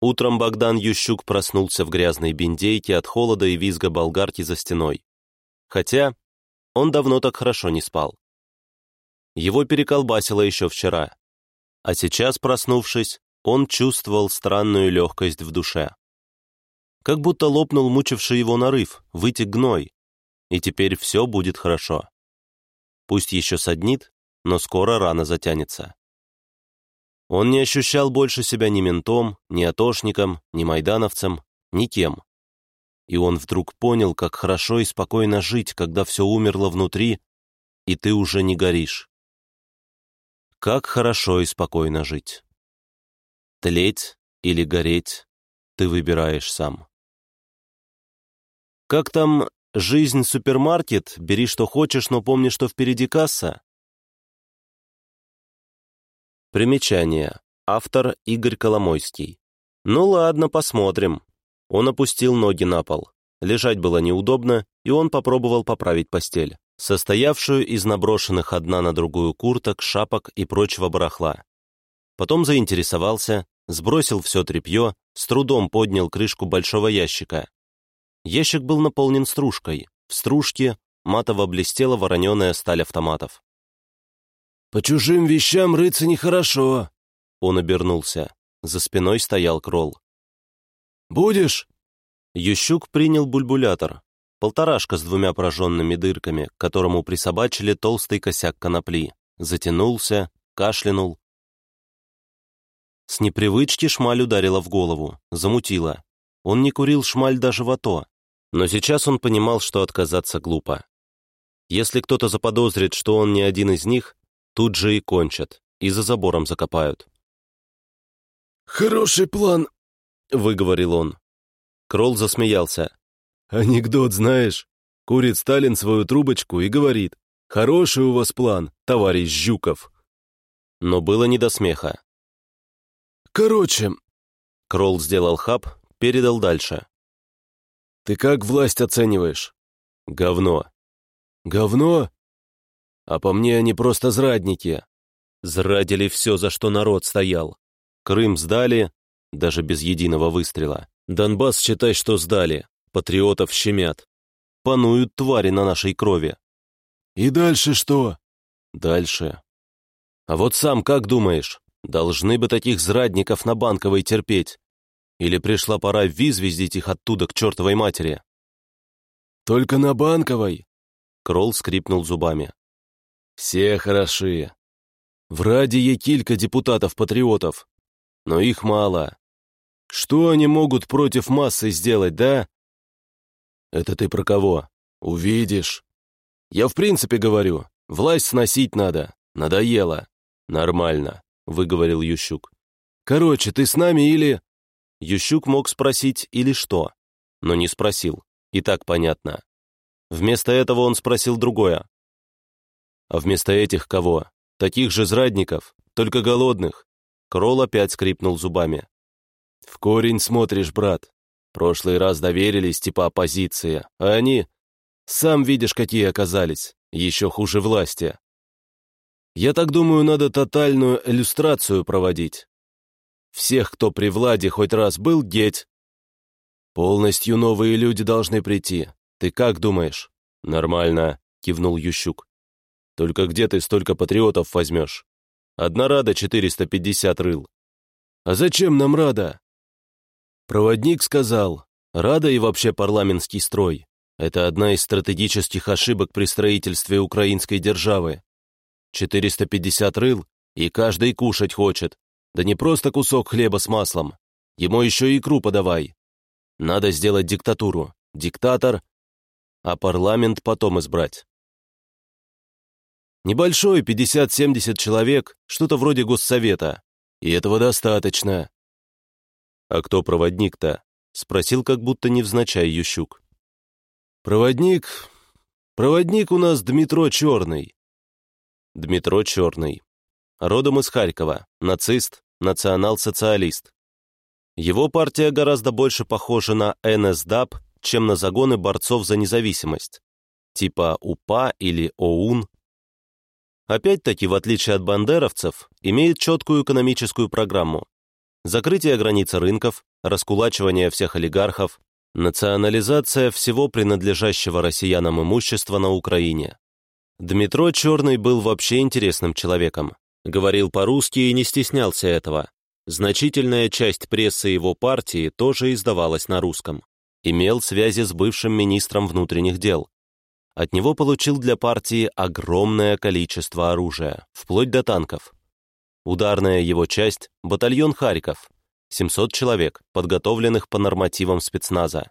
Утром Богдан Ющук проснулся в грязной бендейке от холода и визга болгарки за стеной. Хотя он давно так хорошо не спал. Его переколбасило еще вчера. А сейчас, проснувшись, он чувствовал странную легкость в душе. Как будто лопнул мучивший его нарыв, вытек гной, и теперь все будет хорошо. Пусть еще саднит, но скоро рана затянется. Он не ощущал больше себя ни ментом, ни атошником, ни майдановцем, никем и он вдруг понял, как хорошо и спокойно жить, когда все умерло внутри, и ты уже не горишь. Как хорошо и спокойно жить. Тлеть или гореть ты выбираешь сам. Как там жизнь супермаркет, бери что хочешь, но помни, что впереди касса? Примечание. Автор Игорь Коломойский. Ну ладно, посмотрим. Он опустил ноги на пол. Лежать было неудобно, и он попробовал поправить постель, состоявшую из наброшенных одна на другую курток, шапок и прочего барахла. Потом заинтересовался, сбросил все тряпье, с трудом поднял крышку большого ящика. Ящик был наполнен стружкой. В стружке матово блестела вороненая сталь автоматов. «По чужим вещам рыться нехорошо», — он обернулся. За спиной стоял кролл. «Будешь?» Ющук принял бульбулятор, полторашка с двумя прожженными дырками, к которому присобачили толстый косяк конопли, затянулся, кашлянул. С непривычки шмаль ударила в голову, замутила. Он не курил шмаль даже в АТО. Но сейчас он понимал, что отказаться глупо. Если кто-то заподозрит, что он не один из них, тут же и кончат, и за забором закопают. «Хороший план», — выговорил он. Кролл засмеялся. «Анекдот знаешь? Курит Сталин свою трубочку и говорит, «Хороший у вас план, товарищ Жуков». Но было не до смеха. «Короче...» Кролл сделал хаб, передал дальше. «Ты как власть оцениваешь?» «Говно». «Говно? А по мне они просто зрадники». Зрадили все, за что народ стоял. Крым сдали, даже без единого выстрела. Донбасс, считай, что сдали. Патриотов щемят. Пануют твари на нашей крови. И дальше что? Дальше. А вот сам как думаешь, должны бы таких зрадников на Банковой терпеть? Или пришла пора визвездить их оттуда к чертовой матери? Только на Банковой? Кролл скрипнул зубами. Все хороши. В Радие килька депутатов-патриотов. Но их мало. Что они могут против массы сделать, да? Это ты про кого? Увидишь. Я в принципе говорю, власть сносить надо. Надоело. Нормально, выговорил Ющук. Короче, ты с нами или... Ющук мог спросить «или что?», но не спросил. И так понятно. Вместо этого он спросил другое. А вместо этих кого? Таких же зрадников, только голодных. Кролл опять скрипнул зубами. В корень смотришь, брат. Прошлый раз доверились, типа оппозиции, а они... Сам видишь, какие оказались. Еще хуже власти. Я так думаю, надо тотальную иллюстрацию проводить. Всех, кто при Владе хоть раз был, геть. Полностью новые люди должны прийти. Ты как думаешь? Нормально, кивнул Ющук. Только где ты столько патриотов возьмешь? Одна рада 450 рыл. А зачем нам рада? Проводник сказал, рада и вообще парламентский строй. Это одна из стратегических ошибок при строительстве украинской державы. 450 рыл, и каждый кушать хочет. Да не просто кусок хлеба с маслом. Ему еще икру подавай. Надо сделать диктатуру. Диктатор, а парламент потом избрать. Небольшой, 50-70 человек, что-то вроде госсовета. И этого достаточно. «А кто проводник-то?» — спросил как будто невзначай Ющук. «Проводник... Проводник у нас Дмитро Черный». Дмитро Черный. Родом из Харькова, нацист, национал-социалист. Его партия гораздо больше похожа на НСДАП, чем на загоны борцов за независимость, типа УПА или ОУН. Опять-таки, в отличие от бандеровцев, имеет четкую экономическую программу, закрытие границ рынков, раскулачивание всех олигархов, национализация всего принадлежащего россиянам имущества на Украине. Дмитро Черный был вообще интересным человеком. Говорил по-русски и не стеснялся этого. Значительная часть прессы его партии тоже издавалась на русском. Имел связи с бывшим министром внутренних дел. От него получил для партии огромное количество оружия, вплоть до танков. Ударная его часть — батальон «Харьков», 700 человек, подготовленных по нормативам спецназа.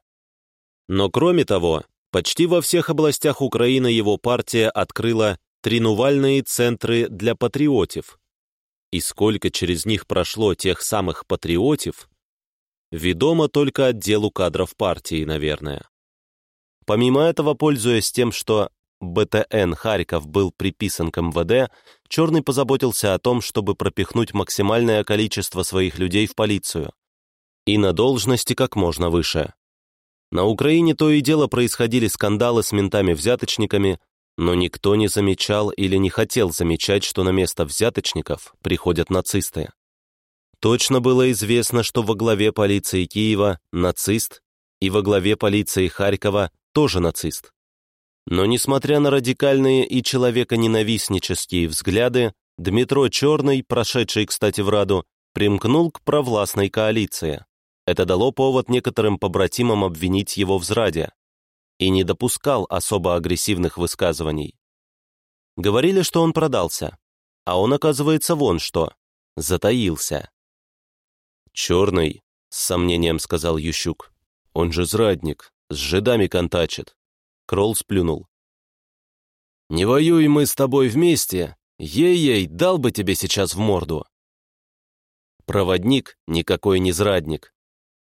Но кроме того, почти во всех областях Украины его партия открыла тренувальные центры для патриотов. И сколько через них прошло тех самых патриотов, ведомо только отделу кадров партии, наверное. Помимо этого, пользуясь тем, что БТН Харьков был приписан к МВД, Черный позаботился о том, чтобы пропихнуть максимальное количество своих людей в полицию. И на должности как можно выше. На Украине то и дело происходили скандалы с ментами-взяточниками, но никто не замечал или не хотел замечать, что на место взяточников приходят нацисты. Точно было известно, что во главе полиции Киева нацист, и во главе полиции Харькова тоже нацист. Но несмотря на радикальные и человеконенавистнические взгляды, Дмитро Черный, прошедший, кстати, в Раду, примкнул к провластной коалиции. Это дало повод некоторым побратимам обвинить его в зраде и не допускал особо агрессивных высказываний. Говорили, что он продался, а он, оказывается, вон что, затаился. «Черный», — с сомнением сказал Ющук, — «он же зрадник, С жидами контачит. Кролл сплюнул. «Не воюй мы с тобой вместе, ей-ей, дал бы тебе сейчас в морду». Проводник никакой не зрадник.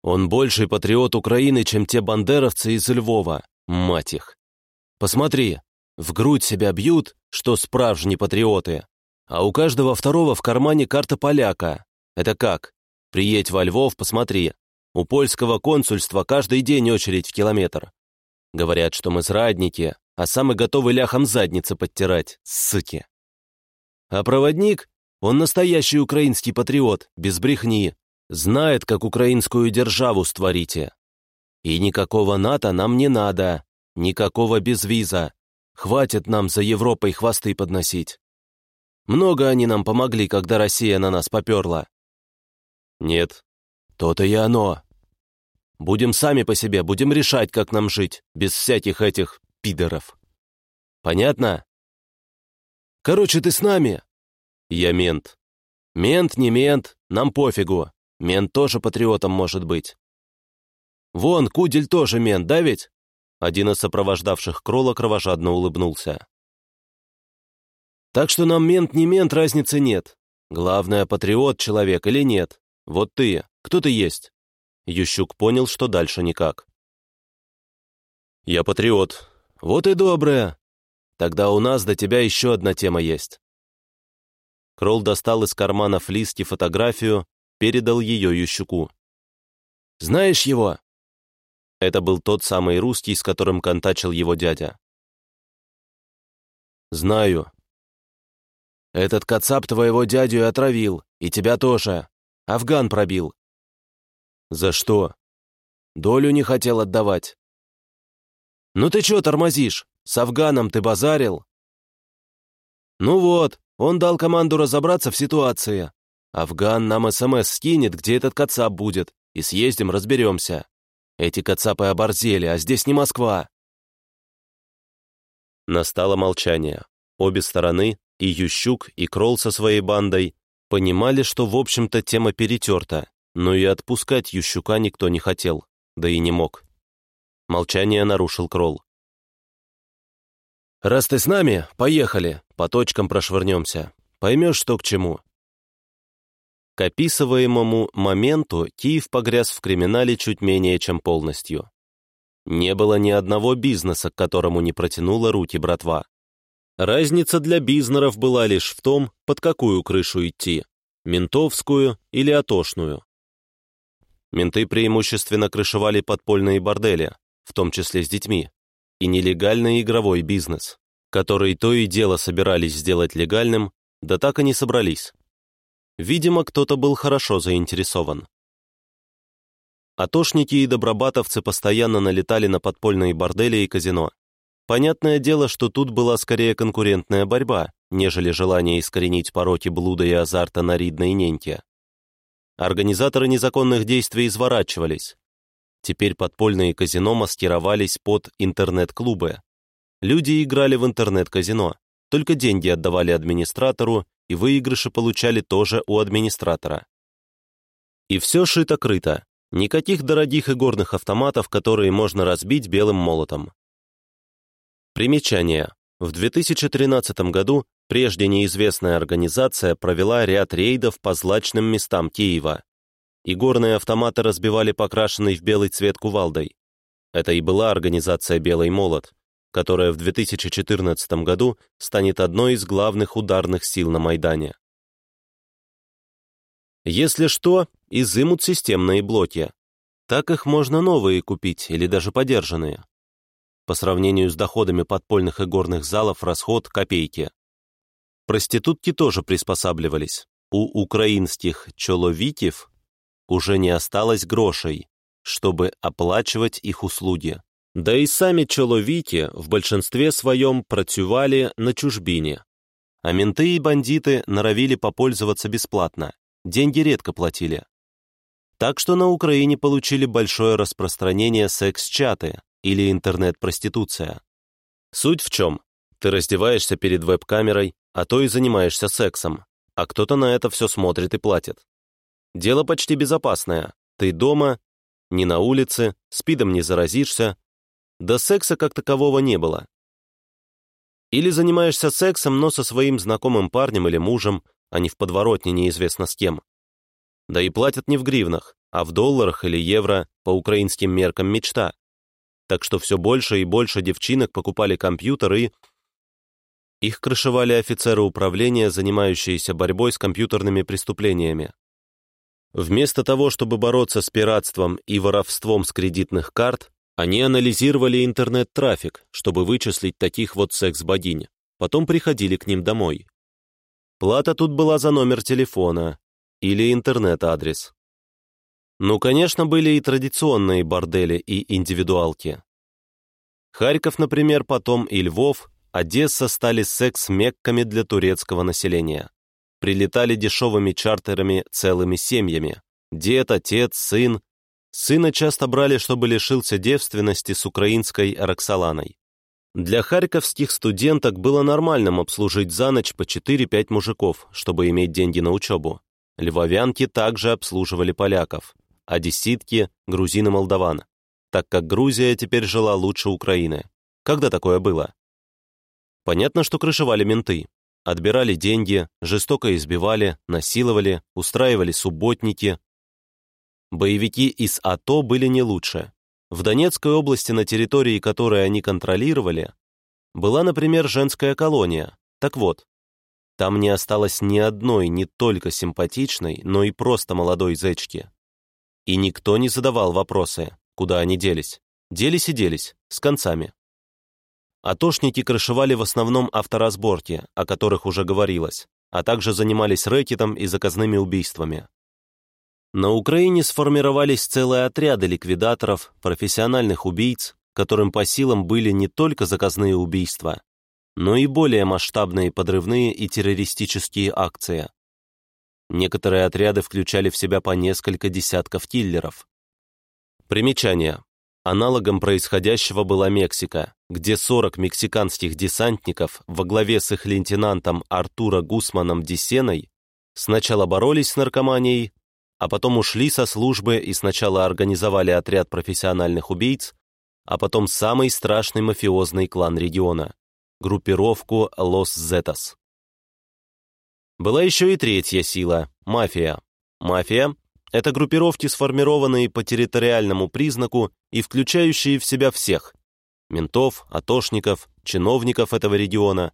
Он больший патриот Украины, чем те бандеровцы из Львова, мать их. Посмотри, в грудь себя бьют, что справжние патриоты, а у каждого второго в кармане карта поляка. Это как? Приедь во Львов, посмотри. У польского консульства каждый день очередь в километр. Говорят, что мы зрадники, а сам и готовы ляхом задницы подтирать, суки. А проводник, он настоящий украинский патриот, без брехни, знает, как украинскую державу створите. И никакого НАТО нам не надо, никакого безвиза. Хватит нам за Европой хвосты подносить. Много они нам помогли, когда Россия на нас поперла. Нет, то-то и оно. Будем сами по себе, будем решать, как нам жить, без всяких этих пидоров. Понятно? Короче, ты с нами? Я мент. Мент, не мент, нам пофигу. Мент тоже патриотом может быть. Вон, Кудель тоже мент, да ведь? Один из сопровождавших Кролла кровожадно улыбнулся. Так что нам мент не мент, разницы нет. Главное, патриот человек или нет. Вот ты, кто ты есть? Ющук понял, что дальше никак. «Я патриот. Вот и доброе. Тогда у нас до тебя еще одна тема есть». Кролл достал из кармана флиски фотографию, передал ее Ющуку. «Знаешь его?» Это был тот самый русский, с которым контачил его дядя. «Знаю. Этот кацап твоего дядю отравил, и тебя тоже. Афган пробил. «За что?» «Долю не хотел отдавать». «Ну ты чё тормозишь? С Афганом ты базарил?» «Ну вот, он дал команду разобраться в ситуации. Афган нам СМС скинет, где этот кацап будет, и съездим, разберемся. Эти кацапы оборзели, а здесь не Москва». Настало молчание. Обе стороны, и Ющук, и Кролл со своей бандой, понимали, что, в общем-то, тема перетерта, но и отпускать Ющука никто не хотел, да и не мог. Молчание нарушил Кролл. «Раз ты с нами, поехали, по точкам прошвырнемся. Поймешь, что к чему». К описываемому моменту Киев погряз в криминале чуть менее чем полностью. Не было ни одного бизнеса, к которому не протянула руки братва. Разница для бизнеров была лишь в том, под какую крышу идти – ментовскую или атошную. Менты преимущественно крышевали подпольные бордели, в том числе с детьми, и нелегальный игровой бизнес, который то и дело собирались сделать легальным, да так и не собрались. Видимо, кто-то был хорошо заинтересован. Атошники и добробатовцы постоянно налетали на подпольные бордели и казино. Понятное дело, что тут была скорее конкурентная борьба, нежели желание искоренить пороки блуда и азарта на ридной неньке. Организаторы незаконных действий изворачивались. Теперь подпольные казино маскировались под интернет-клубы. Люди играли в интернет-казино, только деньги отдавали администратору, и выигрыши получали тоже у администратора. И все шито-крыто. Никаких дорогих игорных автоматов, которые можно разбить белым молотом. Примечание. В 2013 году Прежде неизвестная организация провела ряд рейдов по злачным местам Киева. Игорные автоматы разбивали покрашенный в белый цвет кувалдой. Это и была организация «Белый молот», которая в 2014 году станет одной из главных ударных сил на Майдане. Если что, изымут системные блоки. Так их можно новые купить или даже подержанные. По сравнению с доходами подпольных игорных залов расход – копейки. Проститутки тоже приспосабливались. У украинских чоловиков уже не осталось грошей, чтобы оплачивать их услуги. Да и сами чоловики в большинстве своем працювали на чужбине. А менты и бандиты норовили попользоваться бесплатно, деньги редко платили. Так что на Украине получили большое распространение секс-чаты или интернет-проституция. Суть в чем? Ты раздеваешься перед веб-камерой, а то и занимаешься сексом, а кто-то на это все смотрит и платит. Дело почти безопасное. Ты дома, не на улице, спидом не заразишься, Да секса как такового не было. Или занимаешься сексом, но со своим знакомым парнем или мужем, а не в подворотне неизвестно с кем. Да и платят не в гривнах, а в долларах или евро по украинским меркам мечта. Так что все больше и больше девчинок покупали компьютеры и... Их крышевали офицеры управления, занимающиеся борьбой с компьютерными преступлениями. Вместо того, чтобы бороться с пиратством и воровством с кредитных карт, они анализировали интернет-трафик, чтобы вычислить таких вот секс-богинь. Потом приходили к ним домой. Плата тут была за номер телефона или интернет-адрес. Ну, конечно, были и традиционные бордели и индивидуалки. Харьков, например, потом и Львов, Одесса стали секс-мекками для турецкого населения. Прилетали дешевыми чартерами целыми семьями. Дед, отец, сын, Сына часто брали, чтобы лишился девственности с украинской Роксоланой. Для харьковских студенток было нормальным обслужить за ночь по 4-5 мужиков, чтобы иметь деньги на учебу. Львовянки также обслуживали поляков, а деситки — грузин и молдаван, так как Грузия теперь жила лучше Украины. Когда такое было? Понятно, что крышевали менты. Отбирали деньги, жестоко избивали, насиловали, устраивали субботники, Боевики из АТО были не лучше. В Донецкой области, на территории которой они контролировали, была, например, женская колония. Так вот, там не осталось ни одной не только симпатичной, но и просто молодой зечки. И никто не задавал вопросы, куда они делись. Делись и делись, с концами. Атошники крышевали в основном авторазборки, о которых уже говорилось, а также занимались рэкетом и заказными убийствами. На Украине сформировались целые отряды ликвидаторов, профессиональных убийц, которым по силам были не только заказные убийства, но и более масштабные подрывные и террористические акции. Некоторые отряды включали в себя по несколько десятков киллеров. Примечание. Аналогом происходящего была Мексика, где 40 мексиканских десантников во главе с их лейтенантом Артуро Гусманом Десеной сначала боролись с наркоманией, а потом ушли со службы и сначала организовали отряд профессиональных убийц, а потом самый страшный мафиозный клан региона — группировку Лос Зетас. Была еще и третья сила — мафия. Мафия — это группировки, сформированные по территориальному признаку и включающие в себя всех — ментов, атошников, чиновников этого региона.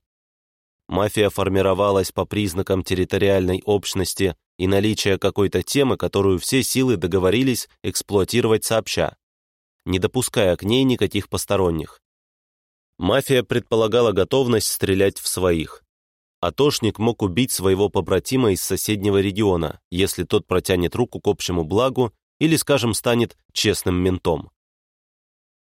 Мафия формировалась по признакам территориальной общности и наличие какой-то темы, которую все силы договорились эксплуатировать сообща, не допуская к ней никаких посторонних. Мафия предполагала готовность стрелять в своих. Атошник мог убить своего побратима из соседнего региона, если тот протянет руку к общему благу или, скажем, станет честным ментом.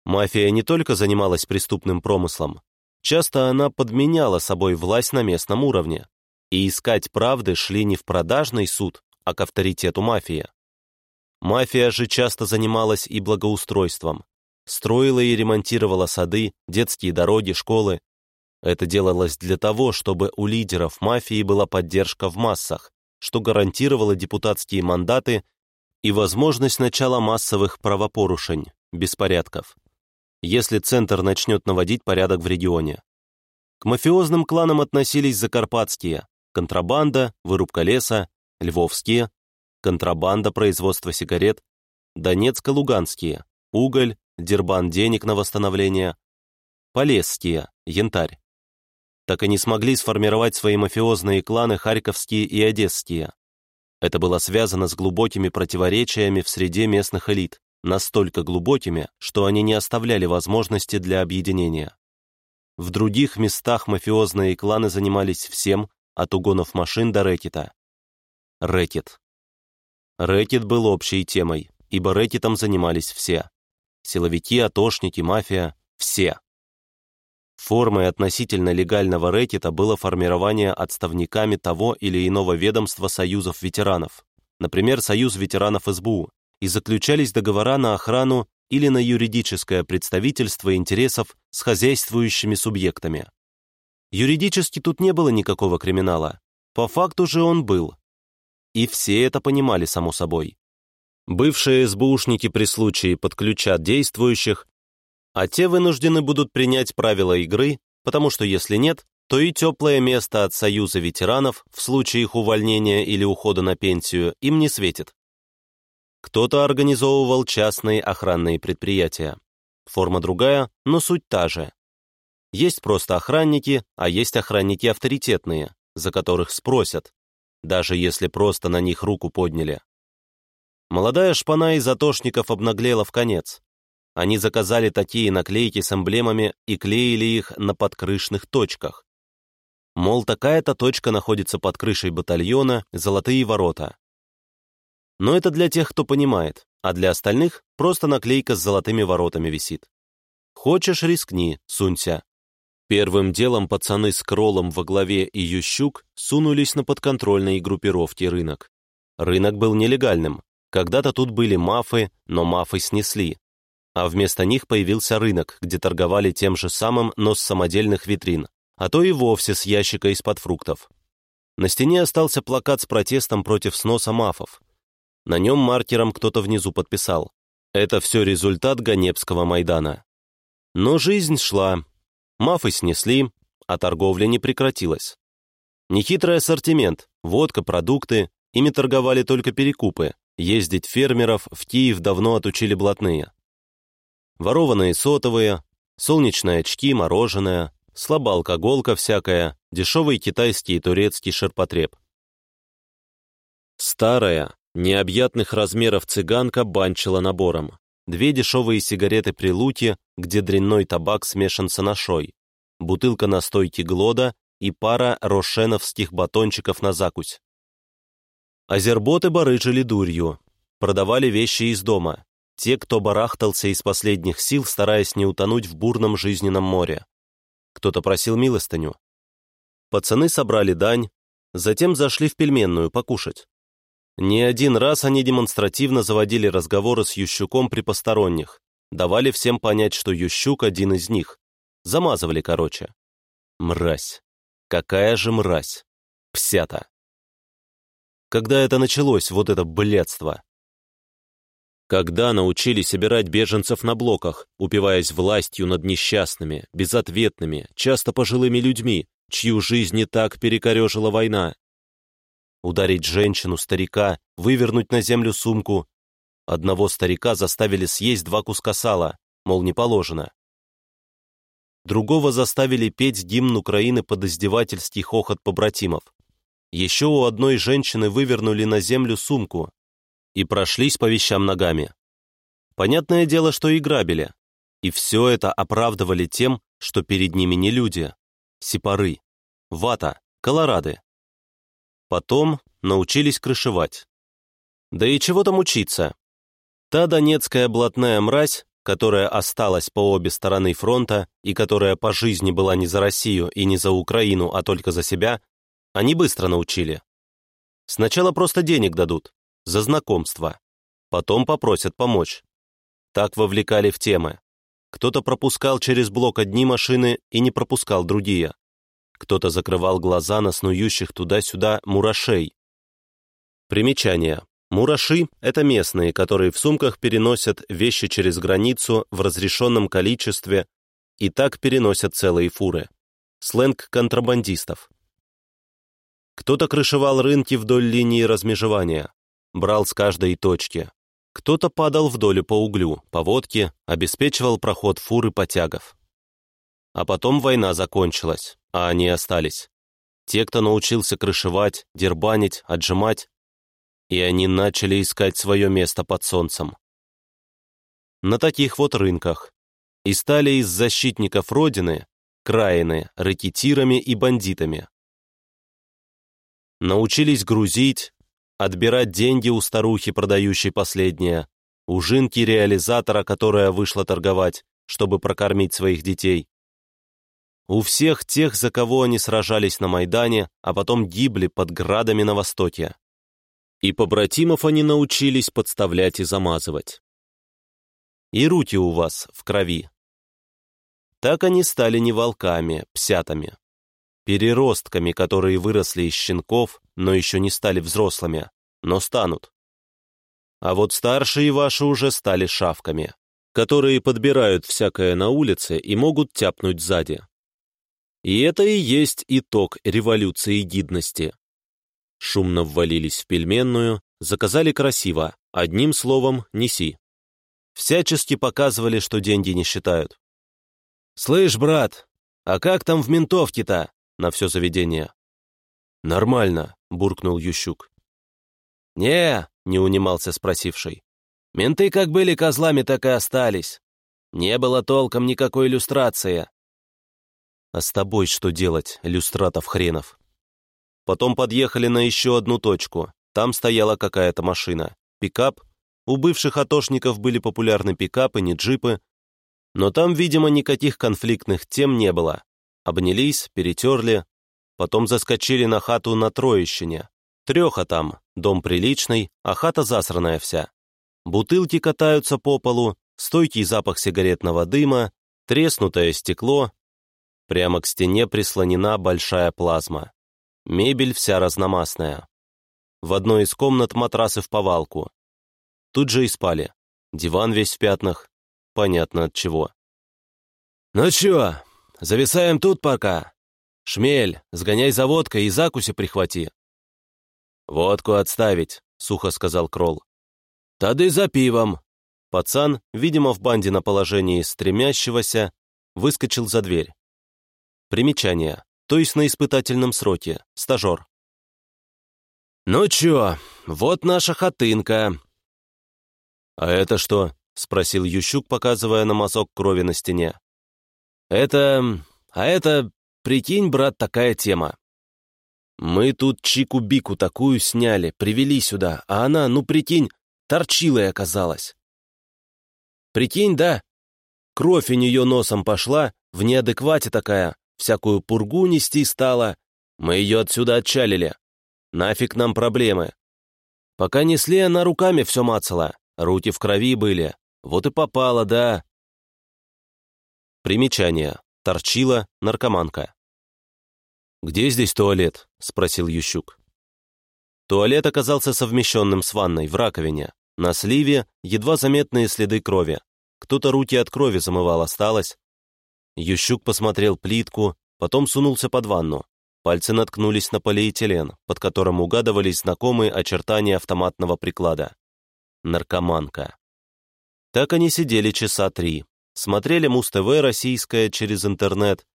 Мафия не только занималась преступным промыслом, часто она подменяла собой власть на местном уровне, и искать правды шли не в продажный суд, а к авторитету мафии. Мафия же часто занималась и благоустройством. Строила и ремонтировала сады, детские дороги, школы. Это делалось для того, чтобы у лидеров мафии была поддержка в массах, что гарантировало депутатские мандаты и возможность начала массовых правопорушень, беспорядков, если Центр начнет наводить порядок в регионе. К мафиозным кланам относились закарпатские, контрабанда, вырубка леса, львовские, контрабанда производства сигарет, донецко-луганские, уголь, дербан денег на восстановление, полесские, янтарь. Так и не смогли сформировать свои мафиозные кланы харьковские и одесские. Это было связано с глубокими противоречиями в среде местных элит, настолько глубокими, что они не оставляли возможности для объединения. В других местах мафиозные кланы занимались всем, от угонов машин до рэкета. Рэкет. Рэкет был общей темой, ибо рэкетом занимались все. Силовики, атошники, мафия — все. Формой относительно легального рэкета было формирование отставниками того или иного ведомства союзов ветеранов, например, Союз ветеранов СБУ, и заключались договора на охрану или на юридическое представительство интересов с хозяйствующими субъектами. Юридически тут не было никакого криминала. По факту же он был. И все это понимали, само собой. Бывшие СБУшники при случае подключат действующих, а те вынуждены будут принять правила игры, потому что если нет, то и теплое место от Союза ветеранов в случае их увольнения или ухода на пенсию им не светит. Кто-то организовывал частные охранные предприятия. Форма другая, но суть та же. Есть просто охранники, а есть охранники авторитетные, за которых спросят, даже если просто на них руку подняли. Молодая шпана из атошников обнаглела в конец. Они заказали такие наклейки с эмблемами и клеили их на подкрышных точках. Мол, такая-то точка находится под крышей батальона «Золотые ворота». Но это для тех, кто понимает, а для остальных просто наклейка с золотыми воротами висит. Хочешь, рискни, сунься. Первым делом пацаны с Кролом во главе и Ющук сунулись на подконтрольные группировки рынок. Рынок был нелегальным. Когда-то тут были мафы, но мафы снесли. А вместо них появился рынок, где торговали тем же самым, но с самодельных витрин, а то и вовсе с ящика из-под фруктов. На стене остался плакат с протестом против сноса мафов. На нем маркером кто-то внизу подписал. Это все результат Ганепского Майдана. Но жизнь шла. Мафы снесли, а торговля не прекратилась. Нехитрый ассортимент, водка, продукты, ими торговали только перекупы. Ездить фермеров в Киев давно отучили блатные. Ворованные сотовые, солнечные очки, мороженое, слабоалкоголка всякая, дешевый китайский и турецкий ширпотреб. Старая, необъятных размеров цыганка банчила набором. Две дешевые сигареты при луке, где дрянной табак смешан с анашой, бутылка настойки глода и пара рошеновских батончиков на закусь. Азерботы барыжили дурью, продавали вещи из дома, те, кто барахтался из последних сил, стараясь не утонуть в бурном жизненном море. Кто-то просил милостыню. Пацаны собрали дань, затем зашли в пельменную покушать. Не один раз они демонстративно заводили разговоры с Ющуком при посторонних, давали всем понять, что Ющук один из них. Замазывали, короче. Мразь. Какая же мразь. Псята. Когда это началось, вот это блядство? Когда научили собирать беженцев на блоках, упиваясь властью над несчастными, безответными, часто пожилыми людьми, чью жизнь не так перекорежила война? Ударить женщину, старика, вывернуть на землю сумку. Одного старика заставили съесть два куска сала, мол, не положено. Другого заставили петь гимн Украины под издевательский хохот побратимов. Еще у одной женщины вывернули на землю сумку, и прошлись по вещам ногами. Понятное дело, что и грабили. И все это оправдывали тем, что перед ними не люди. Сипары, вата, колорады. Потом научились крышевать. Да и чего там учиться? Та донецкая блатная мразь, которая осталась по обе стороны фронта и которая по жизни была не за Россию и не за Украину, а только за себя, они быстро научили. Сначала просто денег дадут, за знакомство. Потом попросят помочь. Так вовлекали в темы. Кто-то пропускал через блок одни машины и не пропускал другие. Кто-то закрывал глаза на снующих туда-сюда мурашей. Примечание. Мураши – это местные, которые в сумках переносят вещи через границу в разрешенном количестве и так переносят целые фуры. Сленг контрабандистов. Кто-то крышевал рынки вдоль линии размежевания брал с каждой точки. Кто-то падал вдоль по углю, по водке, обеспечивал проход фуры потягов. А потом война закончилась, а они остались. Те, кто научился крышевать, дербанить, отжимать, и они начали искать свое место под солнцем. На таких вот рынках. И стали из защитников Родины краины, рэкетирами и бандитами. Научились грузить, отбирать деньги у старухи, продающей последнее, у жинки реализатора, которая вышла торговать, чтобы прокормить своих детей. У всех тех, за кого они сражались на Майдане, а потом гибли под градами на Востоке. И побратимов они научились подставлять и замазывать. И руки у вас в крови. Так они стали не волками, псятами, переростками, которые выросли из щенков, но еще не стали взрослыми, но станут. А вот старшие ваши уже стали шавками. которые подбирают всякое на улице и могут тяпнуть сзади. И это и есть итог революции гидности. Шумно ввалились в пельменную, заказали красиво, одним словом «неси». Всячески показывали, что деньги не считают. «Слышь, брат, а как там в ментовке-то?» на все заведение. «Нормально», — буркнул Ющук. «Не», — не унимался спросивший. «Менты как были козлами, так и остались. Не было толком никакой иллюстрации». «А с тобой что делать, иллюстратов хренов?» Потом подъехали на еще одну точку. Там стояла какая-то машина. Пикап. У бывших атошников были популярны пикапы, не джипы. Но там, видимо, никаких конфликтных тем не было. Обнялись, перетерли. Потом заскочили на хату на Троещине. Треха там, дом приличный, а хата засранная вся. Бутылки катаются по полу, стойкий запах сигаретного дыма, треснутое стекло. Прямо к стене прислонена большая плазма. Мебель вся разномастная. В одной из комнат матрасы в повалку. Тут же и спали. Диван весь в пятнах. Понятно от чего. «Ну чё, зависаем тут пока? Шмель, сгоняй за водкой и закуси прихвати». «Водку отставить», — сухо сказал Кролл. «Тады за пивом». Пацан, видимо, в банде на положении стремящегося, выскочил за дверь. Примечание. То есть на испытательном сроке. Стажер. «Ну чё, вот наша хатынка». «А это что?» — спросил Ющук, показывая на мазок крови на стене. «Это... а это... прикинь, брат, такая тема. Мы тут чику-бику такую сняли, привели сюда, а она, ну прикинь, торчилой оказалась. Прикинь, да? Кровь у нее носом пошла, в неадеквате такая, всякую пургу нести стала. Мы ее отсюда отчалили. Нафиг нам проблемы. Пока несли, она руками все мацала, руки в крови были. Вот и попала, да. Примечание. Торчила наркоманка. «Где здесь туалет?» — спросил Ющук. Туалет оказался совмещенным с ванной в раковине. На сливе едва заметные следы крови. Кто-то руки от крови замывал, осталось. Ющук посмотрел плитку, потом сунулся под ванну. Пальцы наткнулись на полиэтилен, под которым угадывались знакомые очертания автоматного приклада. Наркоманка. Так они сидели часа три, смотрели Муз-ТВ российское через интернет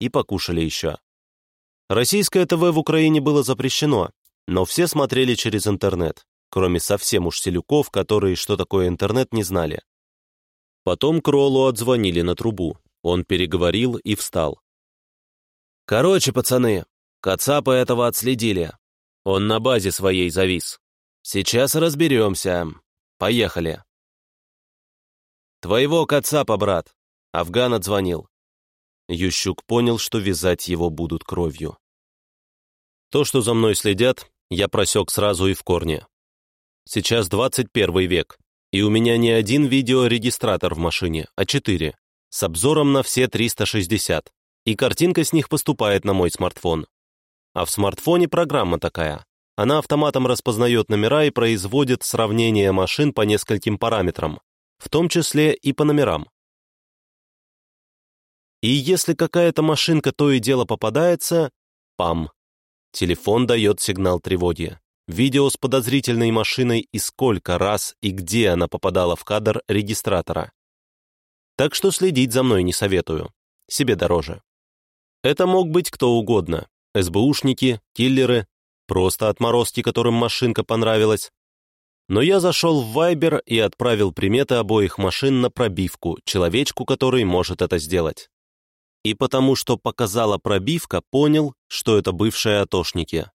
и покушали еще. Российское ТВ в Украине было запрещено, но все смотрели через интернет, кроме совсем уж селюков, которые что такое интернет не знали. Потом Кроллу отзвонили на трубу. Он переговорил и встал. «Короче, пацаны, Кацапа этого отследили. Он на базе своей завис. Сейчас разберемся. Поехали». «Твоего Кацапа, брат!» Афган отзвонил. Ющук понял, что вязать его будут кровью. То, что за мной следят, я просек сразу и в корне. Сейчас 21 век, и у меня не один видеорегистратор в машине, а четыре, с обзором на все 360, и картинка с них поступает на мой смартфон. А в смартфоне программа такая. Она автоматом распознает номера и производит сравнение машин по нескольким параметрам, в том числе и по номерам. И если какая-то машинка то и дело попадается, пам. Телефон дает сигнал тревоги. Видео с подозрительной машиной и сколько раз и где она попадала в кадр регистратора. Так что следить за мной не советую. Себе дороже. Это мог быть кто угодно. СБУшники, киллеры, просто отморозки, которым машинка понравилась. Но я зашел в Вайбер и отправил приметы обоих машин на пробивку, человечку, который может это сделать и потому что показала пробивка, понял, что это бывшие атошники.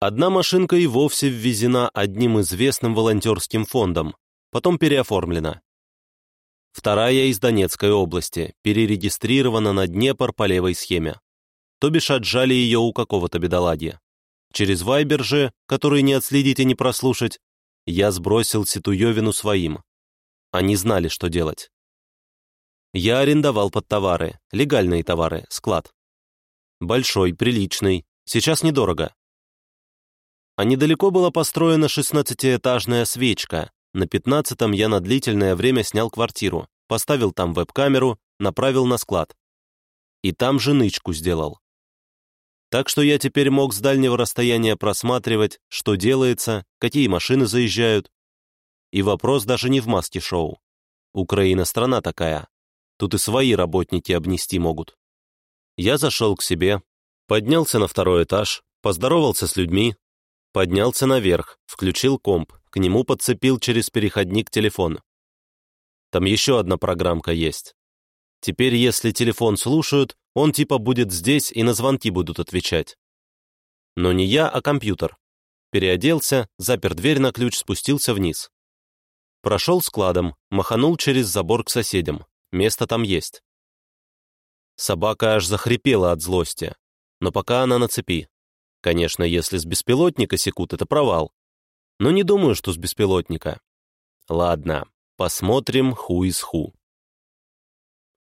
Одна машинка и вовсе ввезена одним известным волонтерским фондом, потом переоформлена. Вторая из Донецкой области, перерегистрирована на Днепр по левой схеме. То бишь отжали ее у какого-то бедолаги. Через Вайбер же, который не отследить и не прослушать, я сбросил Ситуевину своим. Они знали, что делать. Я арендовал под товары, легальные товары, склад. Большой, приличный, сейчас недорого. А недалеко была построена шестнадцатиэтажная свечка. На пятнадцатом я на длительное время снял квартиру. поставил там веб-камеру, направил на склад. И там же нычку сделал. Так что я теперь мог с дальнего расстояния просматривать, что делается, какие машины заезжают. И вопрос даже не в маске шоу. Украина страна такая. Тут и свои работники обнести могут. Я зашел к себе, поднялся на второй этаж, поздоровался с людьми, поднялся наверх, включил комп, к нему подцепил через переходник телефон. Там еще одна программка есть. Теперь, если телефон слушают, он типа будет здесь и на звонки будут отвечать. Но не я, а компьютер. Переоделся, запер дверь на ключ, спустился вниз. Прошел складом, маханул через забор к соседям. Место там есть. Собака аж захрипела от злости. Но пока она на цепи. Конечно, если с беспилотника секут, это провал. Но не думаю, что с беспилотника. Ладно, посмотрим ху из ху.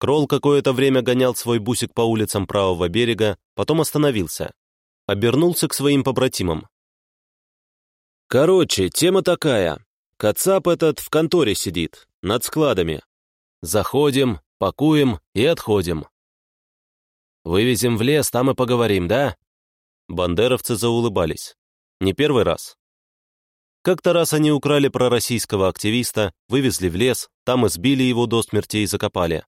Кролл какое-то время гонял свой бусик по улицам правого берега, потом остановился. Обернулся к своим побратимам. «Короче, тема такая. Кацап этот в конторе сидит, над складами. Заходим, пакуем и отходим. Вывезем в лес, там и поговорим, да?» Бандеровцы заулыбались. Не первый раз. Как-то раз они украли пророссийского активиста, вывезли в лес, там избили его до смерти и закопали.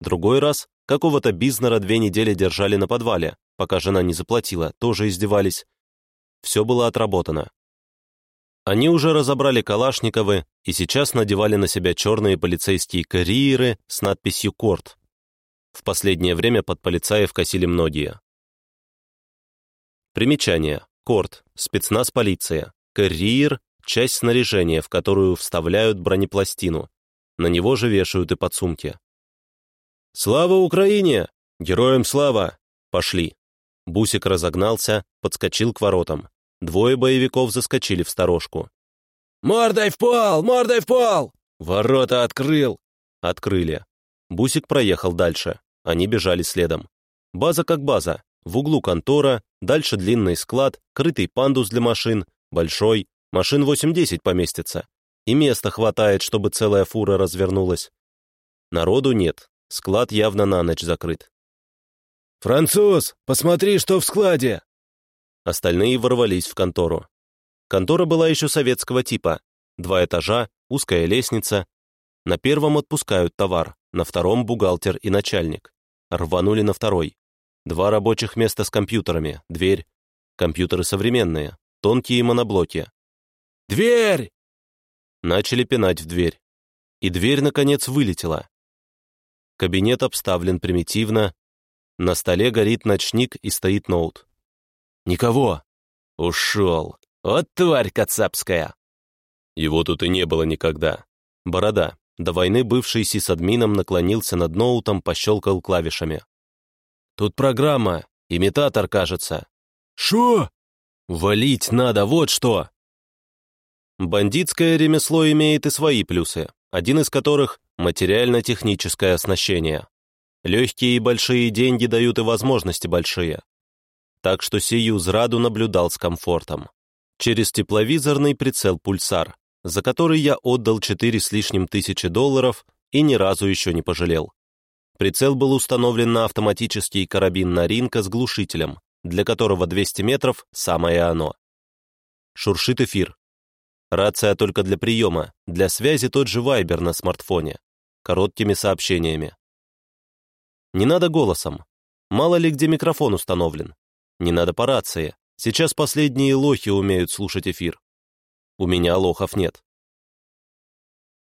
Другой раз какого-то Бизнера две недели держали на подвале, пока жена не заплатила, тоже издевались. Все было отработано. Они уже разобрали Калашниковы и сейчас надевали на себя черные полицейские карьеры с надписью «Корт». В последнее время под полицаев косили многие. Примечание. Корт. Спецназ полиция. Карьер – часть снаряжения, в которую вставляют бронепластину. На него же вешают и подсумки. «Слава Украине! Героям слава! Пошли!» Бусик разогнался, подскочил к воротам. Двое боевиков заскочили в сторожку. «Мордой в пол! Мордой в пол!» «Ворота открыл!» Открыли. Бусик проехал дальше. Они бежали следом. База как база. В углу контора, дальше длинный склад, крытый пандус для машин, большой, машин 8-10 поместится. И места хватает, чтобы целая фура развернулась. Народу нет, Склад явно на ночь закрыт. «Француз, посмотри, что в складе!» Остальные ворвались в контору. Контора была еще советского типа. Два этажа, узкая лестница. На первом отпускают товар, на втором бухгалтер и начальник. Рванули на второй. Два рабочих места с компьютерами, дверь. Компьютеры современные, тонкие моноблоки. «Дверь!» Начали пинать в дверь. И дверь, наконец, вылетела. Кабинет обставлен примитивно. На столе горит ночник и стоит ноут. «Никого!» «Ушел! Вот тварь кацапская!» Его тут и не было никогда. Борода, до войны бывший сисадмином наклонился над ноутом, пощелкал клавишами. «Тут программа, имитатор, кажется». «Шо?» «Валить надо, вот что!» Бандитское ремесло имеет и свои плюсы, один из которых материально-техническое оснащение. Легкие и большие деньги дают и возможности большие. Так что сию зраду наблюдал с комфортом. Через тепловизорный прицел «Пульсар», за который я отдал 4 с лишним тысячи долларов и ни разу еще не пожалел. Прицел был установлен на автоматический карабин Наринка с глушителем, для которого 200 метров – самое оно. Шуршит эфир. Рация только для приема, для связи тот же Вайбер на смартфоне короткими сообщениями. Не надо голосом. Мало ли где микрофон установлен. Не надо по рации. Сейчас последние лохи умеют слушать эфир. У меня лохов нет.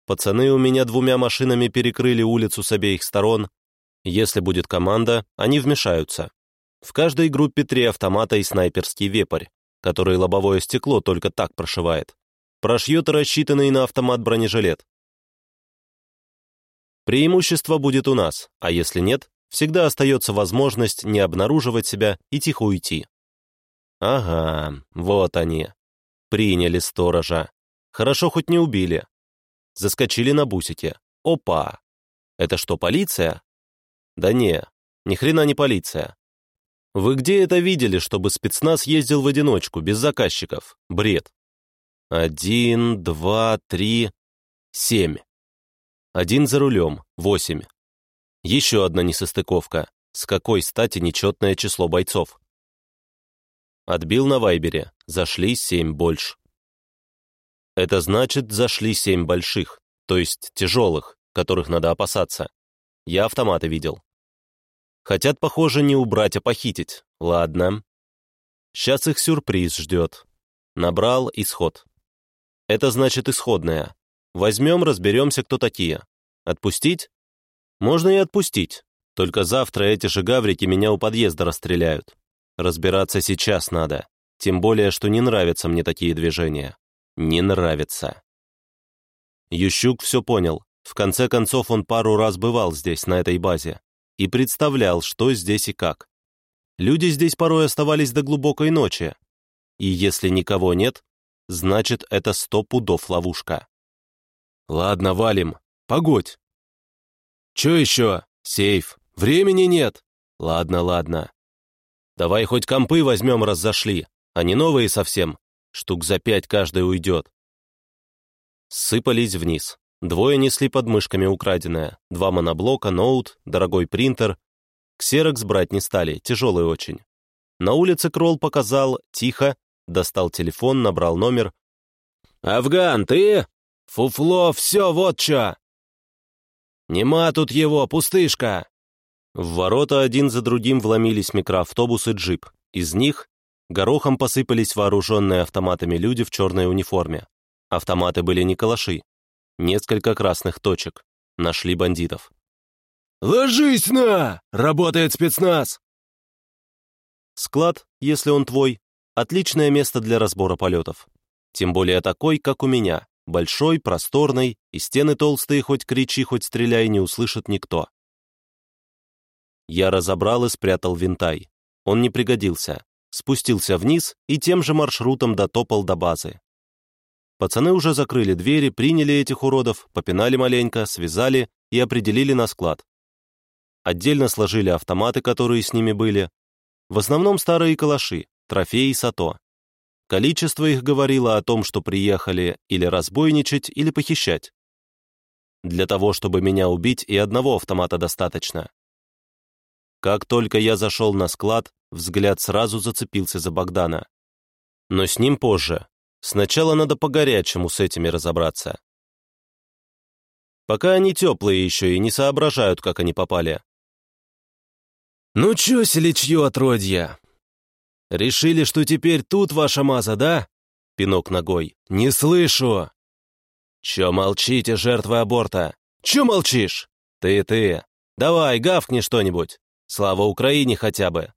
Пацаны у меня двумя машинами перекрыли улицу с обеих сторон. Если будет команда, они вмешаются. В каждой группе три автомата и снайперский вепрь, который лобовое стекло только так прошивает. Прошьет рассчитанный на автомат бронежилет. Преимущество будет у нас, а если нет, всегда остается возможность не обнаруживать себя и тихо уйти. Ага, вот они. Приняли сторожа. Хорошо хоть не убили. Заскочили на бусике. Опа! Это что, полиция? Да не, ни хрена не полиция. Вы где это видели, чтобы спецназ ездил в одиночку, без заказчиков? Бред. Один, два, три, семь. Один за рулем, восемь. Еще одна несостыковка. С какой стати нечетное число бойцов? Отбил на Вайбере. Зашли семь больше. Это значит, зашли семь больших, то есть тяжелых, которых надо опасаться. Я автоматы видел. Хотят, похоже, не убрать, а похитить. Ладно. Сейчас их сюрприз ждет. Набрал исход. Это значит исходная. Возьмем, разберемся, кто такие. Отпустить? Можно и отпустить. Только завтра эти же гаврики меня у подъезда расстреляют. Разбираться сейчас надо. Тем более, что не нравятся мне такие движения. Не нравится. Ющук все понял. В конце концов, он пару раз бывал здесь, на этой базе, и представлял, что здесь и как. Люди здесь порой оставались до глубокой ночи. И если никого нет, значит, это сто пудов ловушка. «Ладно, валим. Погодь!» «Че еще? Сейф. Времени нет!» «Ладно, ладно. Давай хоть компы возьмем, раз зашли. Они новые совсем. Штук за пять каждый уйдет». Сыпались вниз. Двое несли под мышками украденное. Два моноблока, ноут, дорогой принтер. Ксерокс брать не стали, тяжелый очень. На улице Кролл показал, тихо, достал телефон, набрал номер. «Афган, ты? Фуфло, все, вот чё!» «Нема тут его, пустышка!» В ворота один за другим вломились микроавтобус и джип. Из них горохом посыпались вооруженные автоматами люди в черной униформе. Автоматы были не калаши. Несколько красных точек. Нашли бандитов. «Ложись на! Работает спецназ!» Склад, если он твой, отличное место для разбора полетов. Тем более такой, как у меня. Большой, просторный, и стены толстые, хоть кричи, хоть стреляй, не услышит никто. Я разобрал и спрятал винтай. Он не пригодился. Спустился вниз и тем же маршрутом дотопал до базы. Пацаны уже закрыли двери, приняли этих уродов, попинали маленько, связали и определили на склад. Отдельно сложили автоматы, которые с ними были. В основном старые калаши, трофеи САТО. Количество их говорило о том, что приехали или разбойничать, или похищать. Для того, чтобы меня убить, и одного автомата достаточно. Как только я зашел на склад, взгляд сразу зацепился за Богдана. Но с ним позже, Сначала надо по-горячему с этими разобраться. Пока они теплые еще и не соображают, как они попали. «Ну чё, селичье отродья? Решили, что теперь тут ваша маза, да?» Пинок ногой. «Не слышу!» «Чё молчите, жертвы аборта? Чё молчишь? Ты-ты! Давай, гавкни что-нибудь! Слава Украине хотя бы!»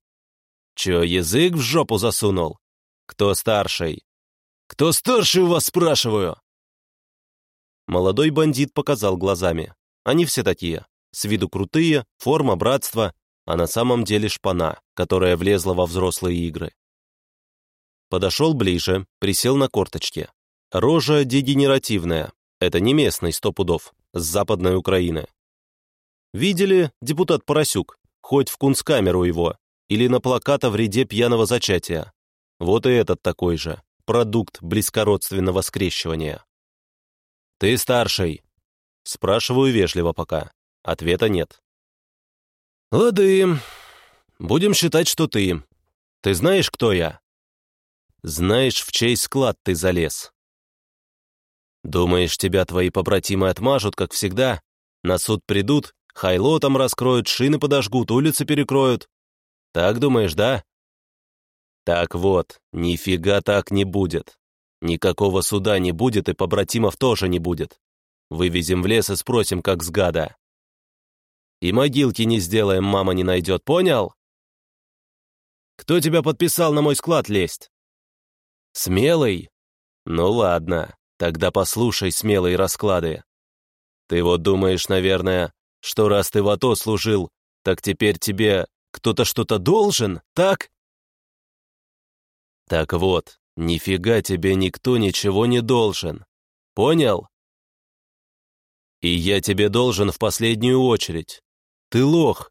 «Чё, язык в жопу засунул? Кто старший? «Кто старше у вас, спрашиваю?» Молодой бандит показал глазами. Они все такие. С виду крутые, форма братства, а на самом деле шпана, которая влезла во взрослые игры. Подошел ближе, присел на корточки. Рожа дегенеративная. Это не местный сто пудов, с западной Украины. Видели депутат Поросюк? Хоть в кунсткамеру его, или на плаката в ряде пьяного зачатия. Вот и этот такой же продукт близкородственного скрещивания. «Ты старший?» Спрашиваю вежливо пока. Ответа нет. «Лады. Будем считать, что ты. Ты знаешь, кто я?» «Знаешь, в чей склад ты залез?» «Думаешь, тебя твои побратимы отмажут, как всегда? На суд придут, хайло там раскроют, шины подожгут, улицы перекроют? Так думаешь, да?» Так вот, нифига так не будет. Никакого суда не будет и побратимов тоже не будет. Вывезем в лес и спросим, как с гада. И могилки не сделаем, мама не найдет, понял? Кто тебя подписал на мой склад лезть? Смелый? Ну ладно, тогда послушай смелые расклады. Ты вот думаешь, наверное, что раз ты в АТО служил, так теперь тебе кто-то что-то должен, так? Так вот, нифига тебе никто ничего не должен. Понял? И я тебе должен в последнюю очередь. Ты лох.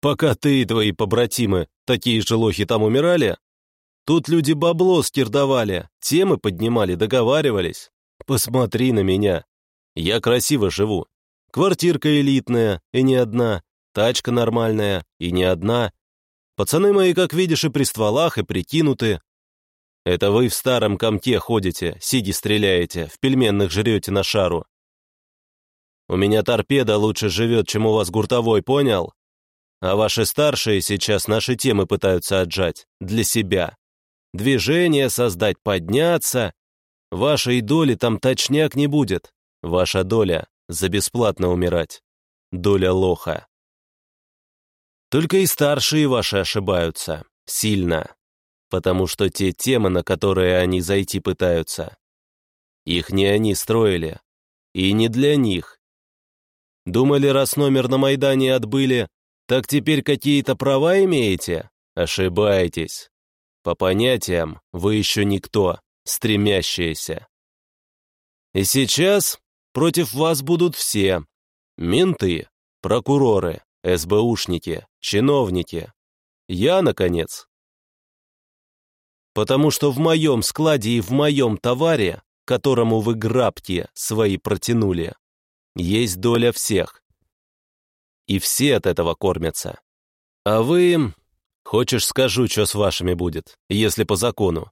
Пока ты и твои побратимы, такие же лохи там умирали, тут люди бабло скирдовали, темы поднимали, договаривались. Посмотри на меня. Я красиво живу. Квартирка элитная, и не одна. Тачка нормальная, и не одна. Пацаны мои, как видишь, и при стволах, и прикинуты. Это вы в старом комте ходите, сиди стреляете, в пельменных жрете на шару. У меня торпеда лучше живет, чем у вас гуртовой, понял? А ваши старшие сейчас наши темы пытаются отжать. Для себя. Движение создать, подняться. Вашей доли там точняк не будет. Ваша доля — за бесплатно умирать. Доля лоха. Только и старшие ваши ошибаются. Сильно потому что те темы, на которые они зайти пытаются, их не они строили, и не для них. Думали, раз номер на Майдане отбыли, так теперь какие-то права имеете? Ошибаетесь. По понятиям, вы еще никто, стремящиеся. И сейчас против вас будут все. Менты, прокуроры, СБУшники, чиновники. Я, наконец, потому что в моем складе и в моем товаре, которому вы грабки свои протянули, есть доля всех. И все от этого кормятся. А вы... Хочешь, скажу, что с вашими будет, если по закону?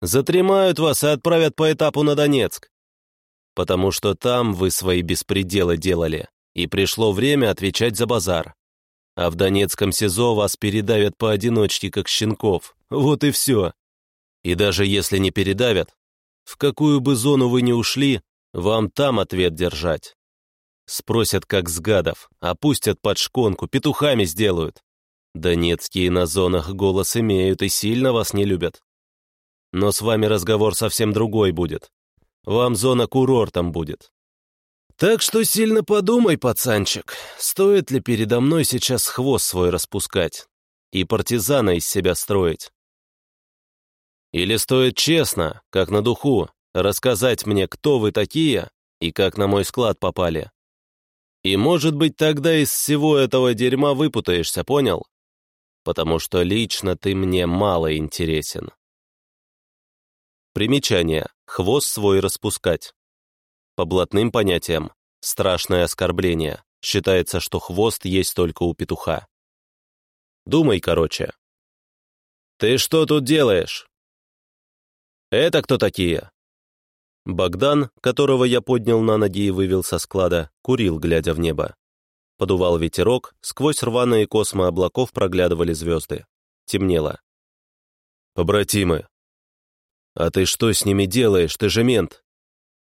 Затремают вас и отправят по этапу на Донецк. Потому что там вы свои беспределы делали, и пришло время отвечать за базар. А в Донецком СИЗО вас передавят поодиночке, как щенков. Вот и все. И даже если не передавят, в какую бы зону вы ни ушли, вам там ответ держать. Спросят, как с гадов, опустят под шконку, петухами сделают. Донецкие на зонах голос имеют и сильно вас не любят. Но с вами разговор совсем другой будет. Вам зона курортом будет. Так что сильно подумай, пацанчик, стоит ли передо мной сейчас хвост свой распускать и партизана из себя строить. Или стоит честно, как на духу, рассказать мне, кто вы такие и как на мой склад попали. И, может быть, тогда из всего этого дерьма выпутаешься, понял? Потому что лично ты мне мало интересен. Примечание. Хвост свой распускать. По блатным понятиям, страшное оскорбление. Считается, что хвост есть только у петуха. Думай, короче. «Ты что тут делаешь?» «Это кто такие?» Богдан, которого я поднял на ноги и вывел со склада, курил, глядя в небо. Подувал ветерок, сквозь рваные космы облаков проглядывали звезды. Темнело. «Побратимы!» «А ты что с ними делаешь? Ты же мент!»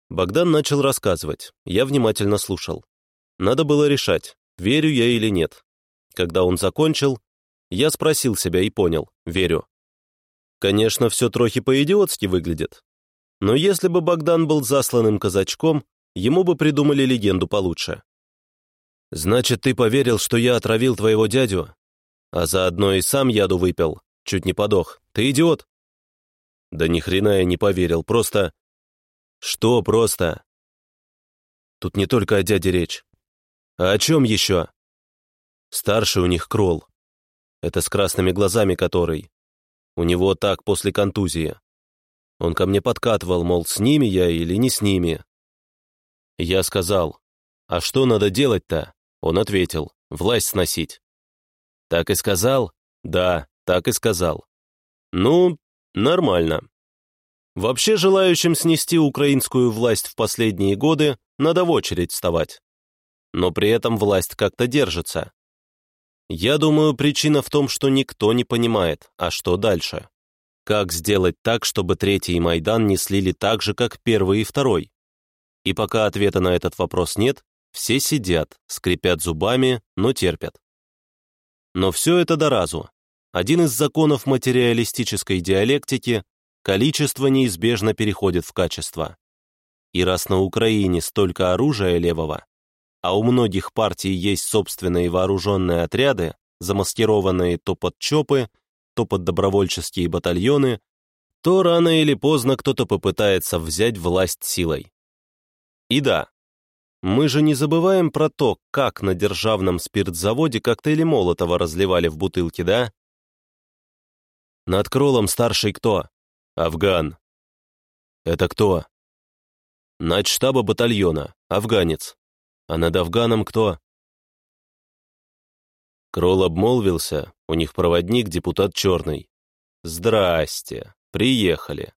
Богдан начал рассказывать. Я внимательно слушал. Надо было решать, верю я или нет. Когда он закончил, я спросил себя и понял, верю. Конечно, все трохи по-идиотски выглядит. Но если бы Богдан был засланным казачком, ему бы придумали легенду получше. «Значит, ты поверил, что я отравил твоего дядю? А заодно и сам яду выпил, чуть не подох. Ты идиот?» «Да ни хрена я не поверил, просто...» «Что просто?» «Тут не только о дяде речь. А о чем еще?» «Старший у них кролл. Это с красными глазами который. У него так после контузии. Он ко мне подкатывал, мол, с ними я или не с ними. Я сказал, а что надо делать-то? Он ответил, власть сносить. Так и сказал? Да, так и сказал. Ну, нормально. Вообще желающим снести украинскую власть в последние годы надо в очередь вставать. Но при этом власть как-то держится. Я думаю, причина в том, что никто не понимает, а что дальше. Как сделать так, чтобы третий Майдан не слили так же, как первый и второй? И пока ответа на этот вопрос нет, все сидят, скрипят зубами, но терпят. Но все это до разу. Один из законов материалистической диалектики – количество неизбежно переходит в качество. И раз на Украине столько оружия левого, а у многих партий есть собственные вооруженные отряды, замаскированные то под ЧОПы, то под добровольческие батальоны, то рано или поздно кто-то попытается взять власть силой. И да, мы же не забываем про то, как на державном спиртзаводе коктейли Молотова разливали в бутылки, да? Над кролом старший кто? Афган. Это кто? Над штаба батальона, афганец. А над Афганом кто?» Кролл обмолвился, у них проводник депутат Черный. «Здрасте, приехали.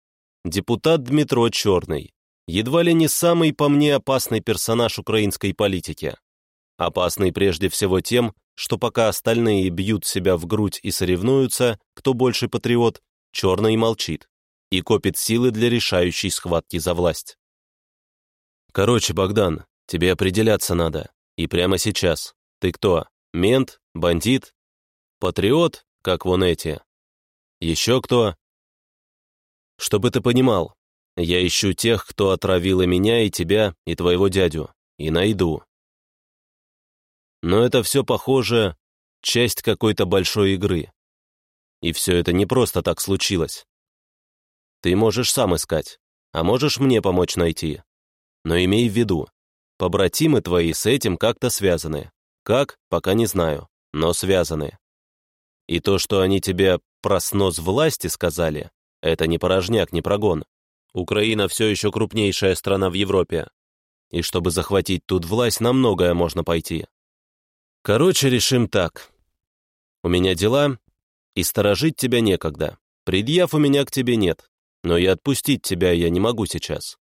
Депутат Дмитро Черный. Едва ли не самый по мне опасный персонаж украинской политики. Опасный прежде всего тем, что пока остальные бьют себя в грудь и соревнуются, кто больше патриот, Черный молчит и копит силы для решающей схватки за власть. Короче, Богдан, тебе определяться надо. И прямо сейчас. Ты кто? Мент? Бандит? Патриот, как вон эти? Еще кто? Чтобы ты понимал, я ищу тех, кто отравил и меня, и тебя, и твоего дядю. И найду. Но это все, похоже, часть какой-то большой игры. И все это не просто так случилось. Ты можешь сам искать, а можешь мне помочь найти. Но имей в виду, побратимы твои с этим как-то связаны. Как, пока не знаю, но связаны. И то, что они тебе про снос власти сказали, это не порожняк, не прогон. Украина все еще крупнейшая страна в Европе. И чтобы захватить тут власть, на многое можно пойти. Короче, решим так. У меня дела, и сторожить тебя некогда. Предъяв у меня к тебе нет, но и отпустить тебя я не могу сейчас.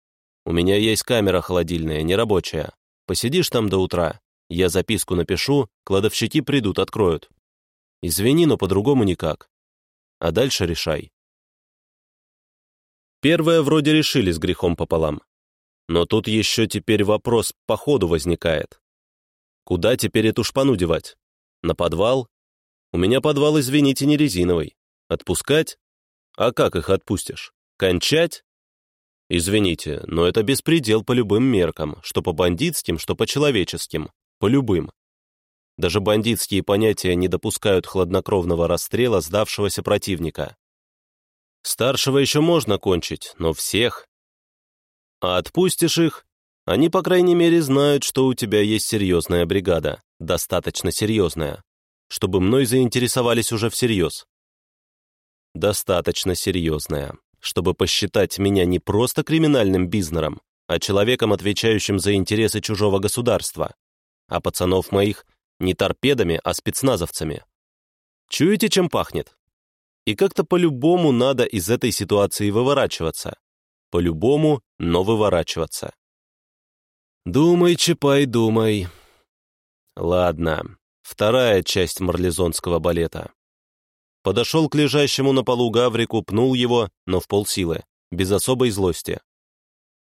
У меня есть камера холодильная, нерабочая. Посидишь там до утра, я записку напишу, кладовщики придут, откроют. Извини, но по-другому никак. А дальше решай. Первое вроде решили с грехом пополам. Но тут еще теперь вопрос по ходу возникает. Куда теперь эту шпану девать? На подвал? У меня подвал, извините, не резиновый. Отпускать? А как их отпустишь? Кончать? Извините, но это беспредел по любым меркам, что по бандитским, что по человеческим, по любым. Даже бандитские понятия не допускают хладнокровного расстрела сдавшегося противника. Старшего еще можно кончить, но всех. А отпустишь их, они, по крайней мере, знают, что у тебя есть серьезная бригада, достаточно серьезная, чтобы мной заинтересовались уже всерьез. Достаточно серьезная, чтобы посчитать меня не просто криминальным бизнером, а человеком, отвечающим за интересы чужого государства, а пацанов моих не торпедами, а спецназовцами. Чуете, чем пахнет? И как-то по-любому надо из этой ситуации выворачиваться. По-любому, но выворачиваться. Думай, Чапай, думай. Ладно, вторая часть марлезонского балета. Подошел к лежащему на полу Гаврику, пнул его, но в полсилы, без особой злости.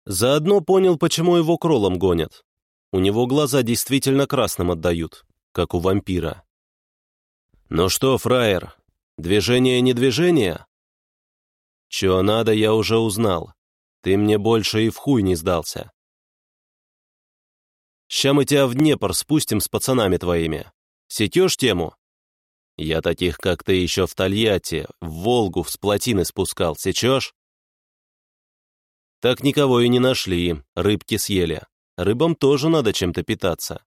Заодно понял, почему его кролом гонят. У него глаза действительно красным отдают, как у вампира. «Ну что, фраер, Движение не движение? Чего надо, я уже узнал. Ты мне больше и в хуй не сдался. Ща мы тебя в Днепр спустим с пацанами твоими. Сетешь тему? Я таких, как ты, еще в Тольятти, в Волгу, в сплотины спускал. Сечешь? Так никого и не нашли, рыбки съели. Рыбам тоже надо чем-то питаться.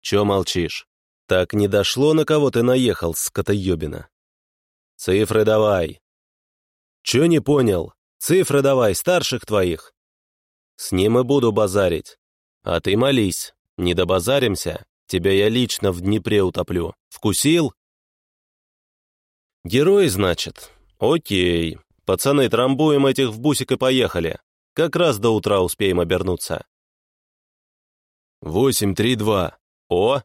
Че молчишь? Так не дошло, на кого ты наехал, скотоебина. «Цифры давай!» «Чё не понял? Цифры давай, старших твоих!» «С ним и буду базарить. А ты молись, не добазаримся, тебя я лично в Днепре утоплю. Вкусил?» «Герой, значит? Окей. Пацаны, трамбуем этих в бусик и поехали. Как раз до утра успеем обернуться». «Восемь, три, два. О,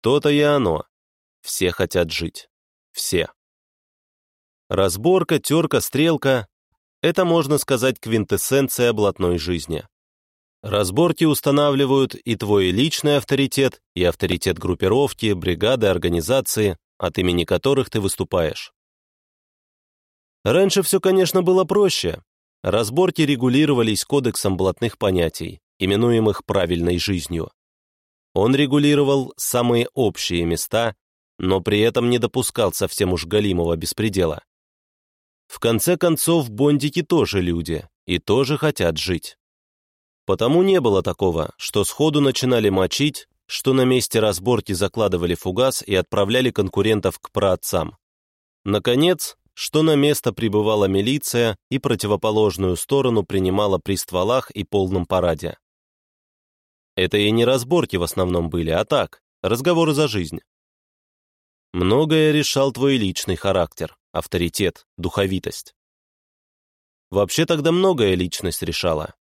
то-то и оно. Все хотят жить. Все». Разборка, терка, стрелка — это, можно сказать, квинтэссенция блатной жизни. Разборки устанавливают и твой личный авторитет, и авторитет группировки, бригады, организации, от имени которых ты выступаешь. Раньше все, конечно, было проще. Разборки регулировались кодексом блатных понятий, именуемых правильной жизнью. Он регулировал самые общие места, но при этом не допускал совсем уж галимого беспредела. В конце концов, бондики тоже люди и тоже хотят жить. Потому не было такого, что сходу начинали мочить, что на месте разборки закладывали фугас и отправляли конкурентов к праотцам. Наконец, что на место прибывала милиция и противоположную сторону принимала при стволах и полном параде. Это и не разборки в основном были, а так, разговоры за жизнь. Многое решал твой личный характер, авторитет, духовитость. Вообще тогда многое личность решала.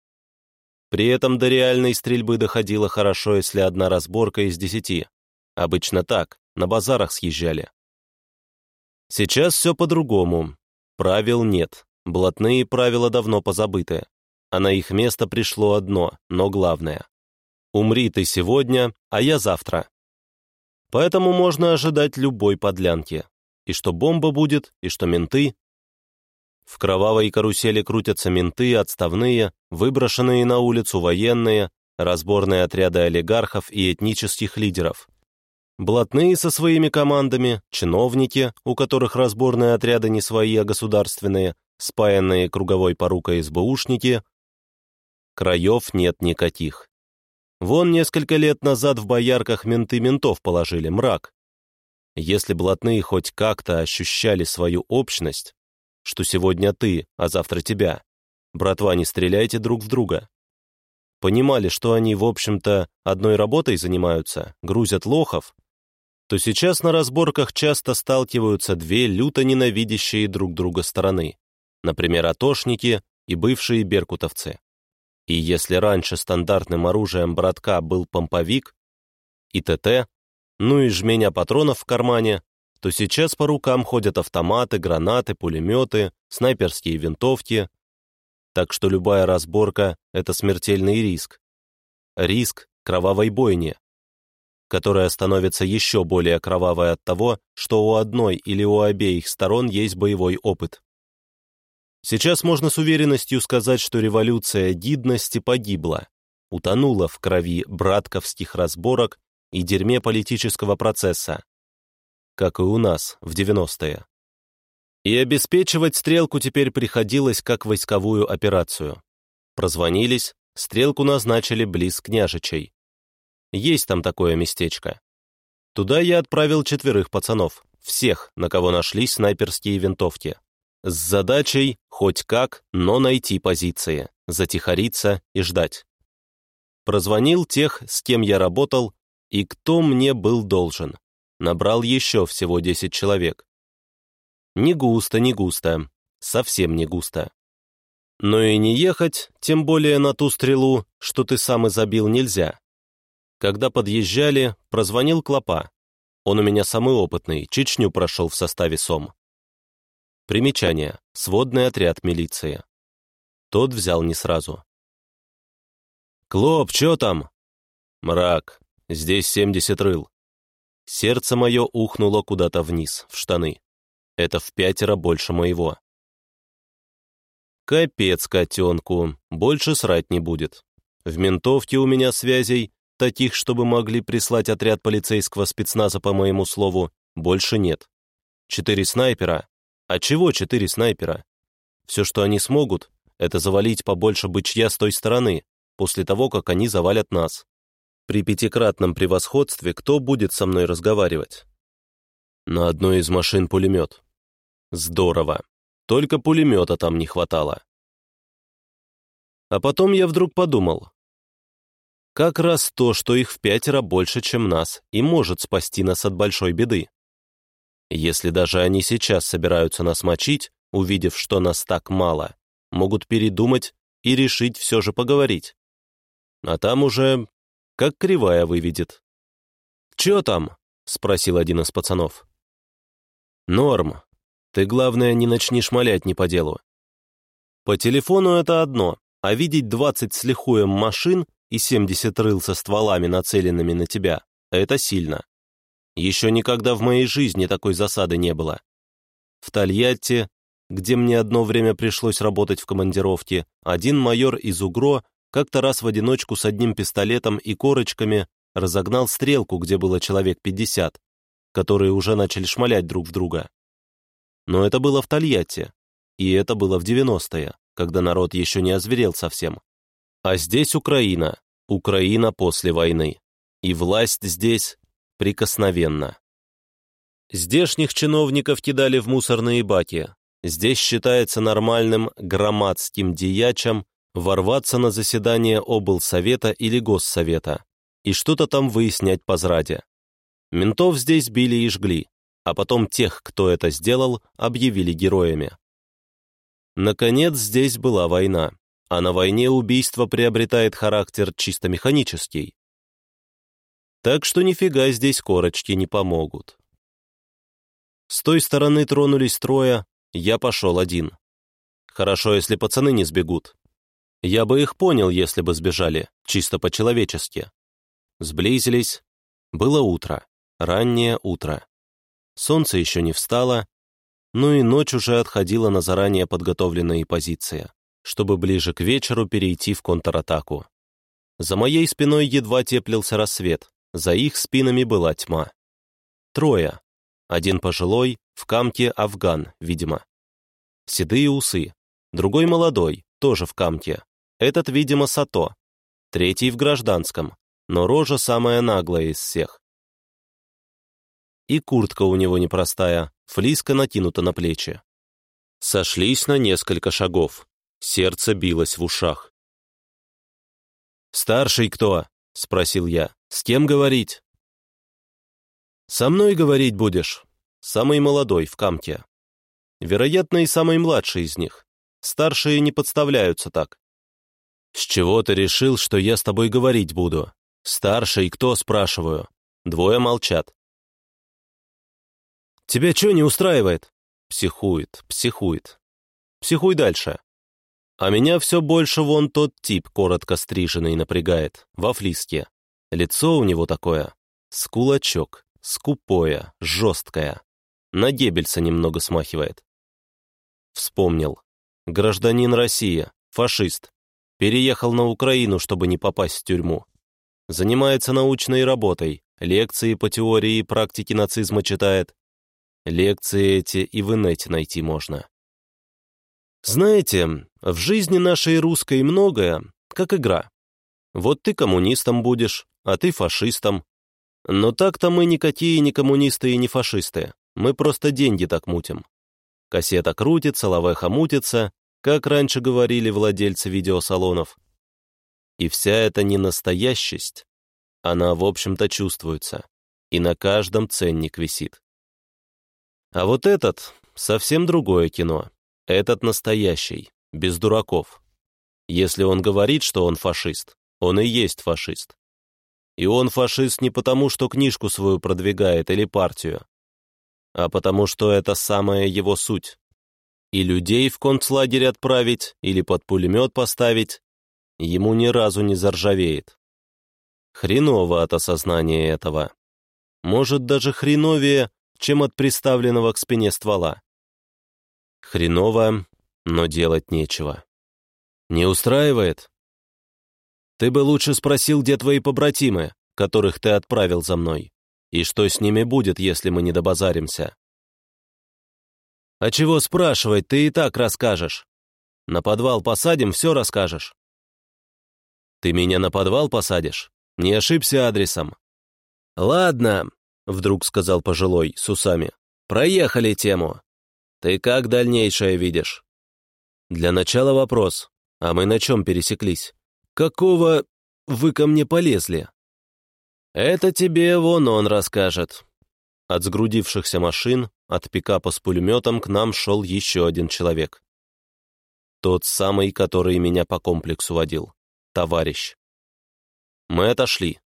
При этом до реальной стрельбы доходило хорошо, если одна разборка из десяти. Обычно так, на базарах съезжали. Сейчас все по-другому. Правил нет, блатные правила давно позабыты. А на их место пришло одно, но главное. Умри ты сегодня, а я завтра. Поэтому можно ожидать любой подлянки. И что бомба будет, и что менты. В кровавой карусели крутятся менты, отставные, выброшенные на улицу военные, разборные отряды олигархов и этнических лидеров. Блатные со своими командами, чиновники, у которых разборные отряды не свои, а государственные, спаянные круговой порукой СБУшники. Краев нет никаких. Вон несколько лет назад в боярках менты ментов положили, мрак. Если блатные хоть как-то ощущали свою общность, что сегодня ты, а завтра тебя, братва, не стреляйте друг в друга. Понимали, что они, в общем-то, одной работой занимаются, грузят лохов, то сейчас на разборках часто сталкиваются две люто ненавидящие друг друга стороны, например, атошники и бывшие беркутовцы. И если раньше стандартным оружием братка был помповик и ТТ, ну и жменя патронов в кармане, то сейчас по рукам ходят автоматы, гранаты, пулеметы, снайперские винтовки. Так что любая разборка — это смертельный риск. Риск кровавой бойни, которая становится еще более кровавой от того, что у одной или у обеих сторон есть боевой опыт. Сейчас можно с уверенностью сказать, что революция гидности погибла, утонула в крови братковских разборок и дерьме политического процесса, как и у нас в 90-е. И обеспечивать стрелку теперь приходилось как войсковую операцию. Прозвонились, стрелку назначили близ княжичей. Есть там такое местечко. Туда я отправил четверых пацанов, всех, на кого нашлись снайперские винтовки. С задачей хоть как, но найти позиции, затихариться и ждать. Прозвонил тех, с кем я работал, и кто мне был должен. Набрал еще всего 10 человек. Не густо, не густо, совсем не густо. Но и не ехать, тем более на ту стрелу, что ты сам и забил, нельзя. Когда подъезжали, прозвонил Клопа. Он у меня самый опытный, Чечню прошел в составе СОМ. Примечание. Сводный отряд милиции. Тот взял не сразу. «Клоп, чё там?» «Мрак. Здесь семьдесят рыл». Сердце мое ухнуло куда-то вниз, в штаны. Это в пятеро больше моего. Капец котенку, больше срать не будет. В ментовке у меня связей, таких, чтобы могли прислать отряд полицейского спецназа по моему слову, больше нет. Четыре снайпера, а чего четыре снайпера? Все, что они смогут, это завалить побольше бычья с той стороны, после того, как они завалят нас. При пятикратном превосходстве кто будет со мной разговаривать? На одной из машин пулемет. Здорово. Только пулемета там не хватало. А потом я вдруг подумал. Как раз то, что их в пятеро больше, чем нас, и может спасти нас от большой беды. Если даже они сейчас собираются нас мочить, увидев, что нас так мало, могут передумать и решить все же поговорить. А там уже как кривая выведет. «Че там?» — спросил один из пацанов. «Норм. Ты, главное, не начни шмалять не по делу. По телефону это одно, а видеть двадцать с лихуем машин и семьдесят рыл со стволами, нацеленными на тебя, это сильно. Еще никогда в моей жизни такой засады не было. В Тольятти, где мне одно время пришлось работать в командировке, один майор из УГРО как-то раз в одиночку с одним пистолетом и корочками разогнал стрелку, где было человек 50, которые уже начали шмалять друг в друга. Но это было в Тольятти, и это было в 90-е, когда народ еще не озверел совсем. А здесь Украина, Украина после войны. И власть здесь прикосновенно. Здешних чиновников кидали в мусорные баки. Здесь считается нормальным громадским деячам ворваться на заседание облсовета или госсовета и что-то там выяснять по зраде. Ментов здесь били и жгли, а потом тех, кто это сделал, объявили героями. Наконец, здесь была война, а на войне убийство приобретает характер чисто механический. Так что нифига здесь корочки не помогут. С той стороны тронулись трое, я пошел один. Хорошо, если пацаны не сбегут. Я бы их понял, если бы сбежали, чисто по-человечески. Сблизились. Было утро, раннее утро. Солнце еще не встало, ну и ночь уже отходила на заранее подготовленные позиции, чтобы ближе к вечеру перейти в контратаку. За моей спиной едва теплился рассвет, за их спинами была тьма. Трое. Один пожилой, в камке афган, видимо. Седые усы. Другой молодой, тоже в камке. Этот, видимо, Сато. Третий в гражданском, но рожа самая наглая из всех. И куртка у него непростая, флиска накинута на плечи. Сошлись на несколько шагов. Сердце билось в ушах. «Старший кто?» — спросил я. «С кем говорить?» «Со мной говорить будешь. Самый молодой в камке. Вероятно, и самый младший из них. Старшие не подставляются так. «С чего ты решил, что я с тобой говорить буду? Старший кто, спрашиваю?» Двое молчат. «Тебя что не устраивает?» Психует, психует. Психуй дальше. А меня все больше вон тот тип, коротко стриженный, напрягает, во флиске. Лицо у него такое. Скулачок, скупое, жесткое. На Геббельса немного смахивает. Вспомнил. Гражданин России, фашист. Переехал на Украину, чтобы не попасть в тюрьму. Занимается научной работой, лекции по теории и практике нацизма читает. Лекции эти и в инете найти можно. Знаете, в жизни нашей русской многое, как игра. Вот ты коммунистом будешь, а ты фашистом. Но так-то мы никакие не коммунисты и не фашисты. Мы просто деньги так мутим. Кассета крутится, лавеха мутится, как раньше говорили владельцы видеосалонов. И вся эта ненастоящесть, она, в общем-то, чувствуется, и на каждом ценник висит. А вот этот — совсем другое кино. Этот настоящий, без дураков. Если он говорит, что он фашист, он и есть фашист. И он фашист не потому, что книжку свою продвигает или партию, а потому что это самая его суть и людей в концлагерь отправить или под пулемет поставить, ему ни разу не заржавеет. Хреново от осознания этого. Может, даже хреновее, чем от приставленного к спине ствола. Хреново, но делать нечего. Не устраивает? Ты бы лучше спросил, где твои побратимы, которых ты отправил за мной, и что с ними будет, если мы не добазаримся. «А чего спрашивать, ты и так расскажешь. На подвал посадим, все расскажешь». «Ты меня на подвал посадишь? Не ошибся адресом». «Ладно», — вдруг сказал пожилой с усами, — «проехали тему. Ты как дальнейшее видишь?» «Для начала вопрос. А мы на чем пересеклись? Какого вы ко мне полезли?» «Это тебе вон он расскажет». От сгрудившихся машин от пикапа с пулеметом к нам шел еще один человек. Тот самый, который меня по комплексу водил. Товарищ. Мы отошли,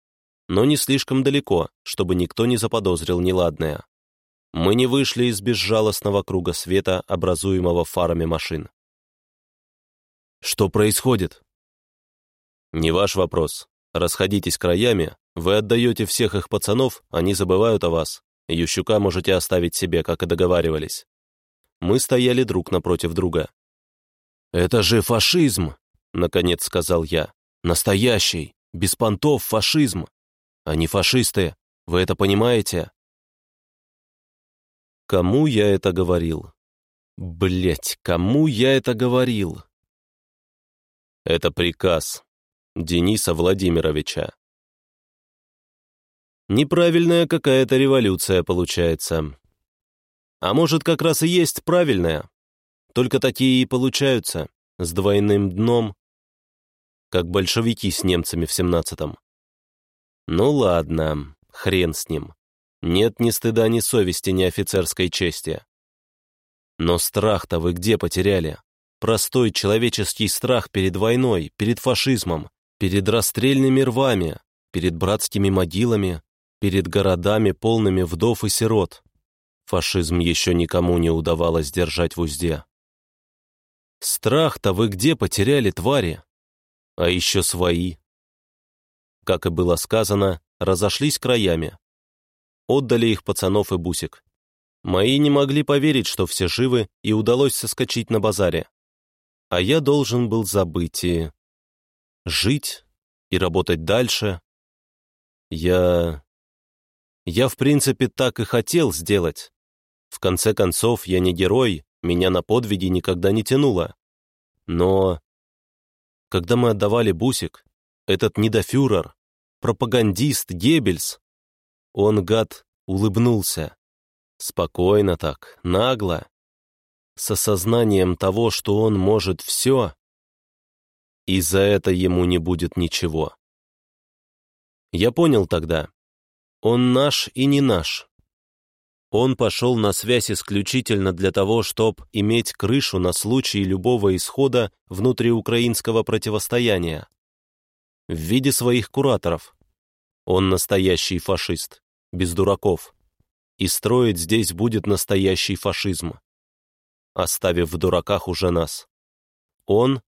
но не слишком далеко, чтобы никто не заподозрил неладное. Мы не вышли из безжалостного круга света, образуемого фарами машин. Что происходит? Не ваш вопрос. Расходитесь краями, вы отдаете всех их пацанов, они забывают о вас, Ющука можете оставить себе, как и договаривались. Мы стояли друг напротив друга. «Это же фашизм!» — наконец сказал я. «Настоящий, без понтов фашизм! Они фашисты, вы это понимаете?» Кому я это говорил? Блять, кому я это говорил? Это приказ Дениса Владимировича. Неправильная какая-то революция получается. А может, как раз и есть правильная? Только такие и получаются, с двойным дном, как большевики с немцами в семнадцатом. Ну ладно, хрен с ним. Нет ни стыда, ни совести, ни офицерской чести. Но страх-то вы где потеряли? Простой человеческий страх перед войной, перед фашизмом, перед расстрельными рвами, перед братскими могилами, перед городами, полными вдов и сирот. Фашизм еще никому не удавалось держать в узде. Страх-то вы где потеряли, твари? А еще свои. Как и было сказано, разошлись краями. Отдали их пацанов и бусик. Мои не могли поверить, что все живы, и удалось соскочить на базаре. А я должен был забыть и... жить и работать дальше. Я... Я, в принципе, так и хотел сделать. В конце концов, я не герой, меня на подвиги никогда не тянуло. Но... Когда мы отдавали бусик, этот недофюрер, пропагандист Геббельс, он, гад, улыбнулся. Спокойно так, нагло, с осознанием того, что он может все, и за это ему не будет ничего. Я понял тогда, он наш и не наш. Он пошел на связь исключительно для того, чтобы иметь крышу на случай любого исхода внутриукраинского противостояния. В виде своих кураторов. Он настоящий фашист, без дураков. И строить здесь будет настоящий фашизм. Оставив в дураках уже нас. Он —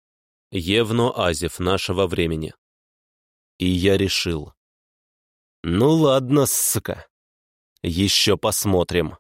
Евно Азев нашего времени. И я решил. Ну ладно, сука. Еще посмотрим.